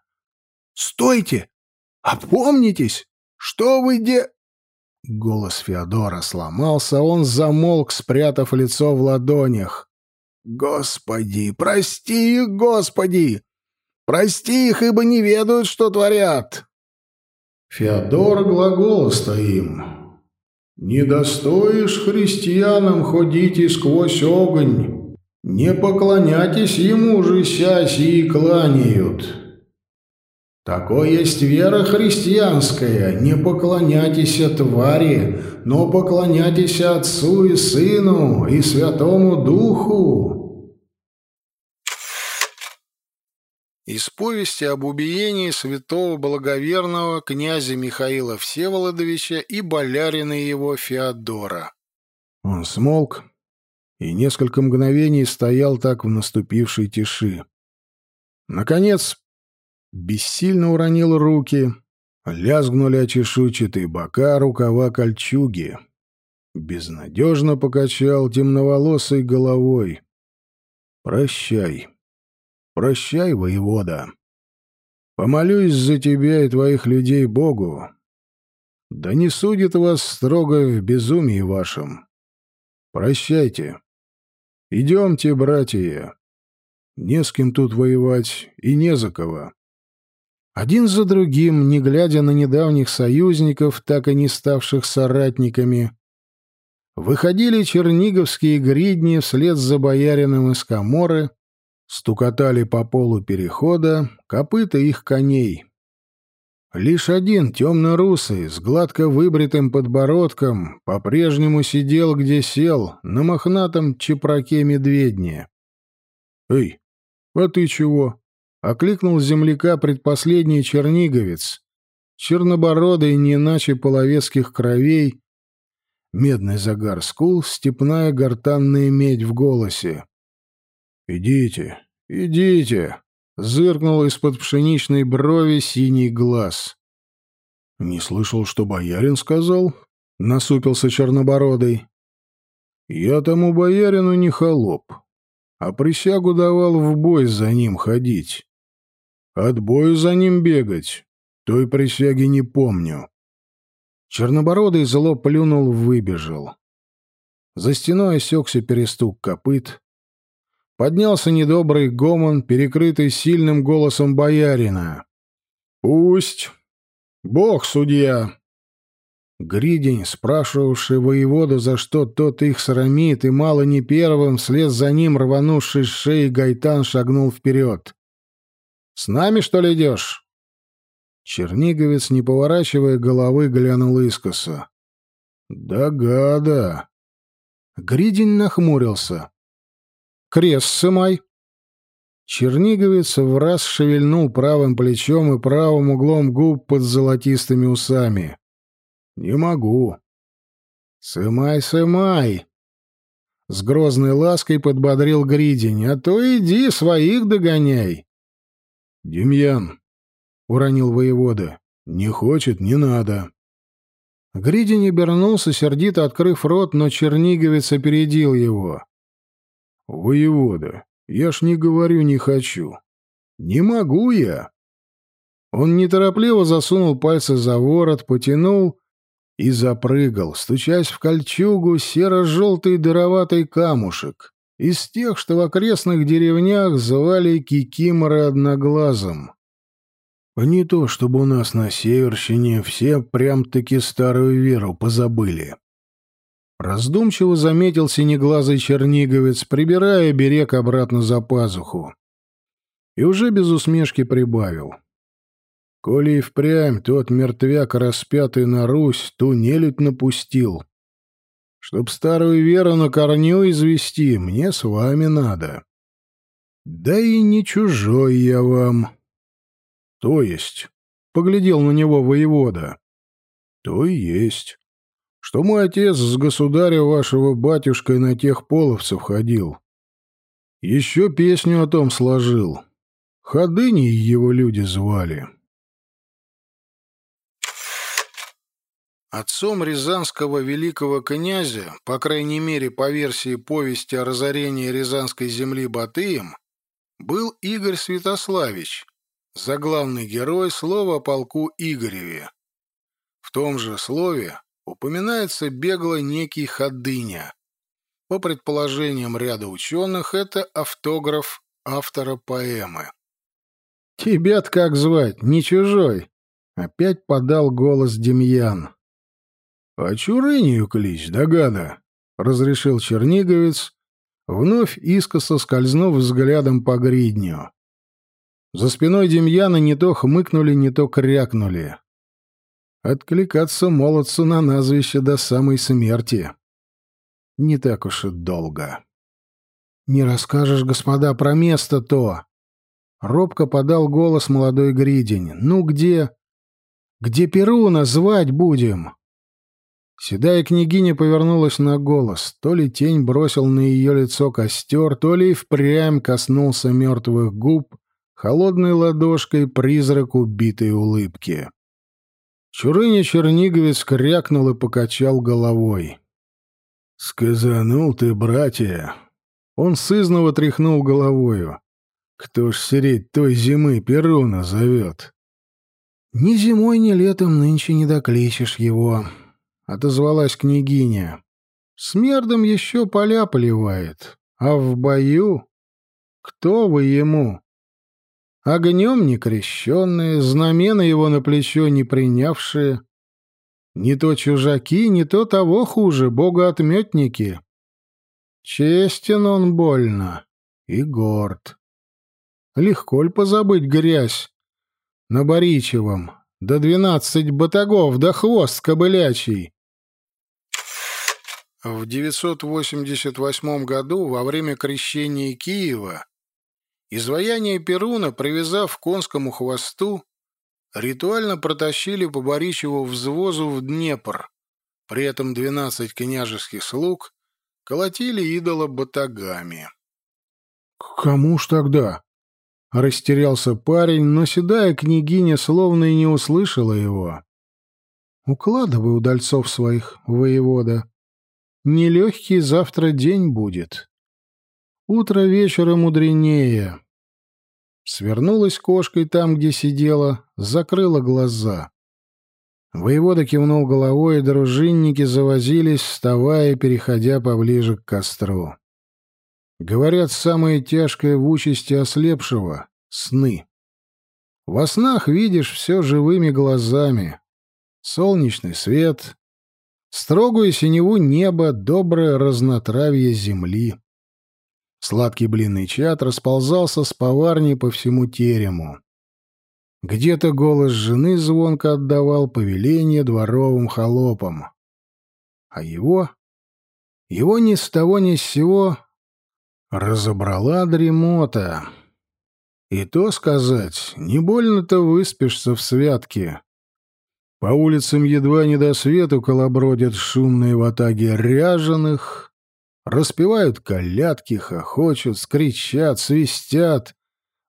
Speaker 1: Стойте! Опомнитесь! Что вы де...» Голос Феодора сломался, он замолк, спрятав лицо в ладонях. «Господи, прости их, Господи! Прости их, ибо не ведают, что творят!»
Speaker 2: Феодор глаголоста им. «Не достоишь христианам ходите сквозь огонь, не поклоняйтесь ему же сясь и кланяют». Такой есть вера христианская, не поклоняйтесь твари, но поклоняйтесь Отцу и Сыну и Святому Духу.
Speaker 1: Из повести об убиении святого благоверного князя Михаила Всеволодовича и болярина его Феодора. Он смолк и несколько мгновений стоял так в наступившей тиши. Наконец бессильно уронил руки, лязгнули очешуйчатые бока рукава кольчуги. Безнадежно покачал темноволосой головой. «Прощай, прощай, воевода. Помолюсь за тебя и твоих людей Богу. Да не судит вас строго в безумии вашем. Прощайте. Идемте, братья. Не с кем тут воевать и не за кого. Один за другим, не глядя на недавних союзников, так и не ставших соратниками, выходили черниговские гридни вслед за боярином из Каморы, стукотали по полу перехода копыта их коней. Лишь один темно-русый, с гладко выбритым подбородком, по-прежнему сидел, где сел, на мохнатом чепраке медведне. «Эй, а ты чего?» Окликнул земляка предпоследний черниговец, чернобородый не иначе половецких кровей, медный загар скул, степная гортанная медь в голосе. «Идите, идите!» — зыркнул из-под пшеничной брови синий глаз. «Не слышал, что боярин сказал?» — насупился чернобородый. «Я тому боярину не холоп, а присягу давал в бой за ним ходить. Отбою за ним бегать. Той присяги не помню. Чернобородый зло плюнул, выбежал. За стеной осекся перестук копыт. Поднялся недобрый гомон, перекрытый сильным голосом боярина. «Пусть! Бог судья!» Гридень, спрашивавший воевода, за что тот их срамит, и мало не первым, вслед за ним рванувший шеи Гайтан шагнул вперед. С нами, что ли, идешь?» Черниговец, не поворачивая головы, глянул искоса. «Да гада!» Гридин нахмурился. «Крест сымай!» Черниговец в раз шевельнул правым плечом и правым углом губ под золотистыми усами. «Не могу». «Сымай, сымай!» С грозной лаской подбодрил Гридень. «А то иди, своих догоняй!» «Демьян!» — уронил воевода. «Не хочет, не надо!» Гридень обернулся, сердито открыв рот, но Черниговец опередил его. «Воевода, я ж не говорю «не хочу». Не могу я!» Он неторопливо засунул пальцы за ворот, потянул и запрыгал, стучась в кольчугу серо-желтый дыроватый камушек, из тех, что в окрестных деревнях звали Кикиморы одноглазым. Не то, чтобы у нас на Северщине все прям-таки старую веру позабыли. Раздумчиво заметил синеглазый черниговец, прибирая берег обратно за пазуху. И уже без усмешки прибавил. Коли и впрямь тот мертвяк, распятый на Русь, ту нелюдь напустил. Чтоб старую веру на корню извести, мне с вами надо. Да и не чужой я вам. То есть, — поглядел на него воевода, — то и есть, что мой отец с государя вашего батюшкой на тех половцев ходил. Еще песню о том сложил. Ходыней его люди звали. Отцом рязанского великого князя, по крайней мере по версии повести о разорении Рязанской земли Батыем, был Игорь Святославич, заглавный герой слова полку Игореве. В том же слове упоминается бегло некий Ходыня. По предположениям ряда ученых, это автограф автора поэмы. «Тебя-то как звать? Не чужой?» Опять подал голос Демьян. «А Чурынию клич, догада», — разрешил черниговец, вновь искоса скользнув взглядом по гридню. За спиной Демьяна не то хмыкнули, не то крякнули. Откликаться молодцу на назвище до самой смерти. Не так уж и долго. «Не расскажешь, господа, про место-то!» Робко подал голос молодой Гридень. «Ну где? Где Перуна звать будем?» Седая княгиня повернулась на голос. То ли тень бросил на ее лицо костер, то ли и впрямь коснулся мертвых губ холодной ладошкой призрак убитой улыбки. Чурыня Черниговец крякнул и покачал головой. «Сказанул ты, братья!» Он сызново тряхнул головою. «Кто ж сереть той зимы Перуна зовет?» «Ни зимой, ни летом нынче не докличешь его», — отозвалась княгиня. «Смердом еще поля поливает, а в бою... Кто вы ему? Огнем не крещенные, знамена его на плечо не принявшие. Не то чужаки, не то того хуже, богоотметники. Честен он больно и горд. Легко ли позабыть грязь на Боричевом, до двенадцать батагов, до хвост кобылячий. В 988 году, во время крещения Киева, изваяние Перуна, привязав к конскому хвосту, ритуально протащили по Боричеву взвозу в Днепр. При этом двенадцать княжеских слуг колотили идола батагами. «Кому ж тогда?» Растерялся парень, но седая княгиня словно и не услышала его. «Укладывай удальцов своих, воевода», Нелегкий завтра день будет. Утро вечера мудренее. Свернулась кошкой там, где сидела, закрыла глаза. Воевода кивнул головой, и дружинники завозились, вставая и переходя поближе к костру. Говорят, самое тяжкое в участи ослепшего — сны. Во снах видишь все живыми глазами. Солнечный свет, строгую синеву неба, доброе разнотравье земли. Сладкий блинный чат расползался с поварней по всему терему. Где-то голос жены звонко отдавал повеление дворовым холопам. А его... Его ни с того ни с сего разобрала дремота. И то сказать, не больно-то выспишься в святке. По улицам едва не до свету колобродят шумные ватаги ряженых, Распевают колядки, хохочут, скричат, свистят,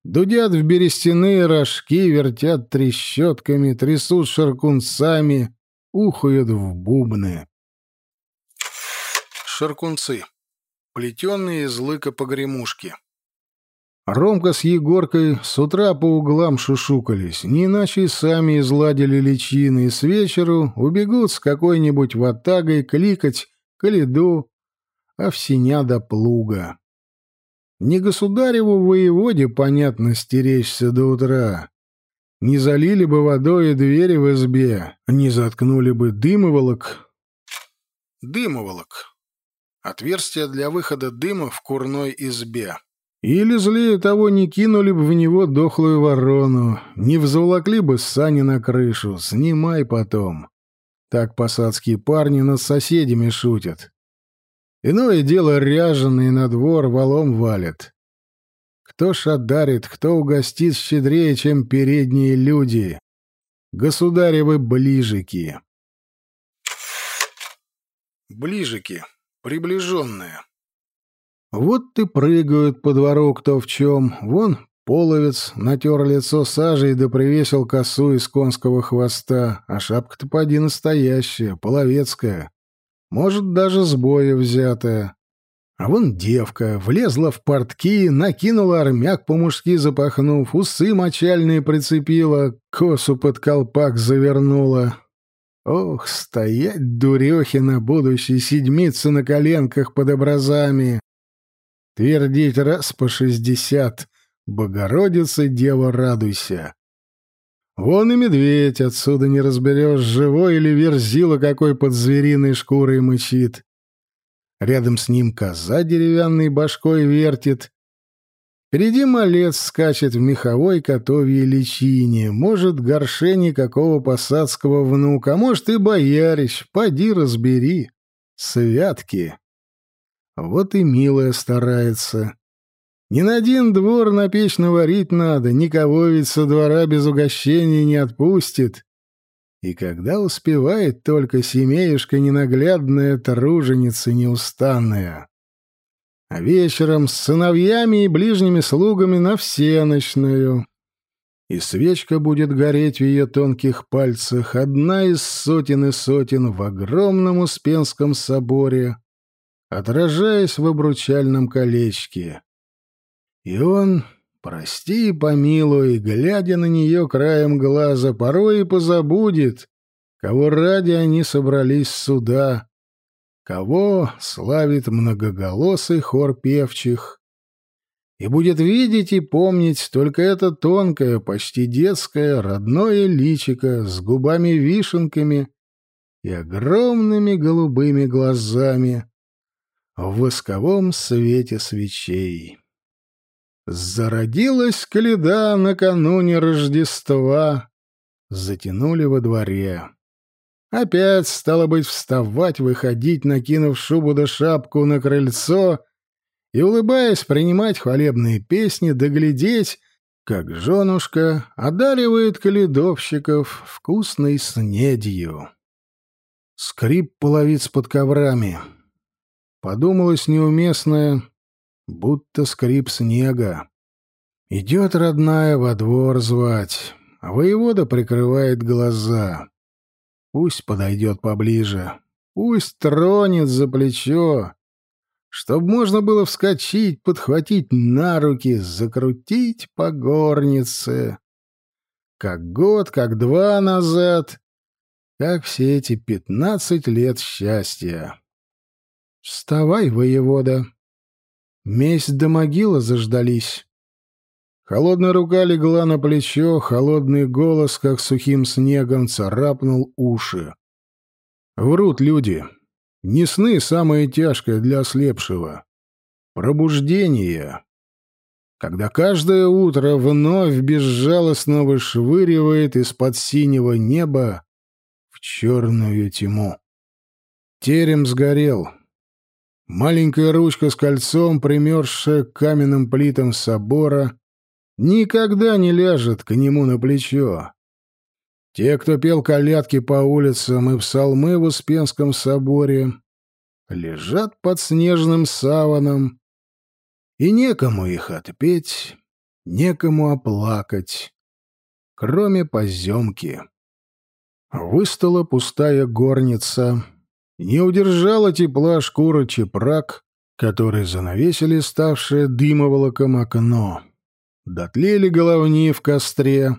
Speaker 1: дудят в берестяные рожки, вертят трещотками, трясут шаркунцами, ухают в бубны. Шаркунцы. Плетенные из лыка погремушки. Ромка с Егоркой с утра по углам шушукались, не иначе и сами изладили личины, и с вечеру убегут с какой-нибудь ватагой кликать к леду, овсеня до плуга. Не государеву воеводе, понятно, стеречься до утра. Не залили бы водой двери в избе, не заткнули бы дымоволок. Дымоволок. Отверстие для выхода дыма в курной избе. Или, злее того, не кинули бы в него дохлую ворону, не взволокли бы сани на крышу, снимай потом. Так посадские парни над соседями шутят. Иное дело ряженые на двор валом валят. Кто шадарит, кто угостит щедрее, чем передние люди. Государевы ближики. Ближики. Приближенные. Вот ты прыгают по двору кто в чем. Вон половец натер лицо сажей да привесил косу из конского хвоста, а шапка-то поди настоящая, половецкая. Может, даже с боя взятая. А вон девка влезла в портки, накинула армяк по-мужски запахнув, усы мочальные прицепила, косу под колпак завернула. Ох, стоять дурехи на будущей седмице на коленках под образами. Твердить раз по шестьдесят. Богородица, дева, радуйся. Вон и медведь, отсюда не разберешь, живой или верзила какой под звериной шкурой мычит. Рядом с ним коза деревянной башкой вертит. Впереди малец скачет в меховой котовьей личине, может, горшени какого посадского внука, а может, и боярищ, поди разбери. Святки. Вот и милая старается. Ни на один двор на печь наварить надо, никого ведь со двора без угощения не отпустит. И когда успевает только семеюшка ненаглядная, труженица неустанная. А вечером с сыновьями и ближними слугами на всеночную. И свечка будет гореть в ее тонких пальцах, одна из сотен и сотен в огромном Успенском соборе — отражаясь в обручальном колечке. И он, прости и помилуй, глядя на нее краем глаза, порой и позабудет, кого ради они собрались сюда, кого славит многоголосый хор певчих, и будет видеть и помнить только это тонкое, почти детское, родное личико с губами-вишенками и огромными голубыми глазами, в восковом свете свечей. Зародилась коляда накануне Рождества, затянули во дворе. Опять, стало быть, вставать, выходить, накинув шубу да шапку на крыльцо и, улыбаясь, принимать хвалебные песни, доглядеть, как женушка одаривает каледовщиков вкусной снедью. Скрип половиц под коврами — Подумалось неуместное, будто скрип снега. Идет родная во двор звать, а воевода прикрывает глаза. Пусть подойдет поближе, пусть тронет за плечо, чтоб можно было вскочить, подхватить на руки, закрутить по горнице. Как год, как два назад, как все эти пятнадцать лет счастья. «Вставай, воевода!» Месть до могилы заждались. Холодная рука легла на плечо, холодный голос, как сухим снегом, царапнул уши. Врут люди. Не сны самое тяжкое для ослепшего. Пробуждение. Когда каждое утро вновь безжалостно вышвыривает из-под синего неба в черную тьму. Терем сгорел, Маленькая ручка с кольцом, примерзшая к каменным плитам собора, никогда не ляжет к нему на плечо. Те, кто пел колядки по улицам и псалмы в Успенском соборе, лежат под снежным саваном, и некому их отпеть, некому оплакать, кроме поземки. Выстала пустая горница, не удержала тепла шкура чепрак, который занавесили ставшее дымоволоком окно. Дотлели головни в костре.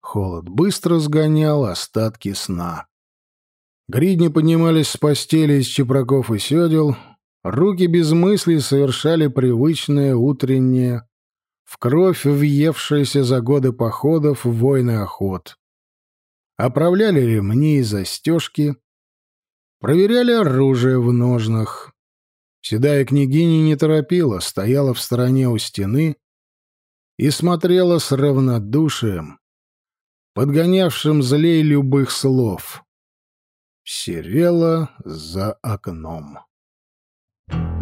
Speaker 1: Холод быстро сгонял остатки сна. Гридни поднимались с постели из чепраков и седел, руки без мыслей совершали привычное утреннее, в кровь въевшееся за годы походов войны охот. Оправляли ремни и застежки, проверяли оружие в ножнах. Седая княгиня не торопила, стояла в стороне у стены и смотрела с равнодушием, подгонявшим злей любых слов. Серела за окном. Thank you.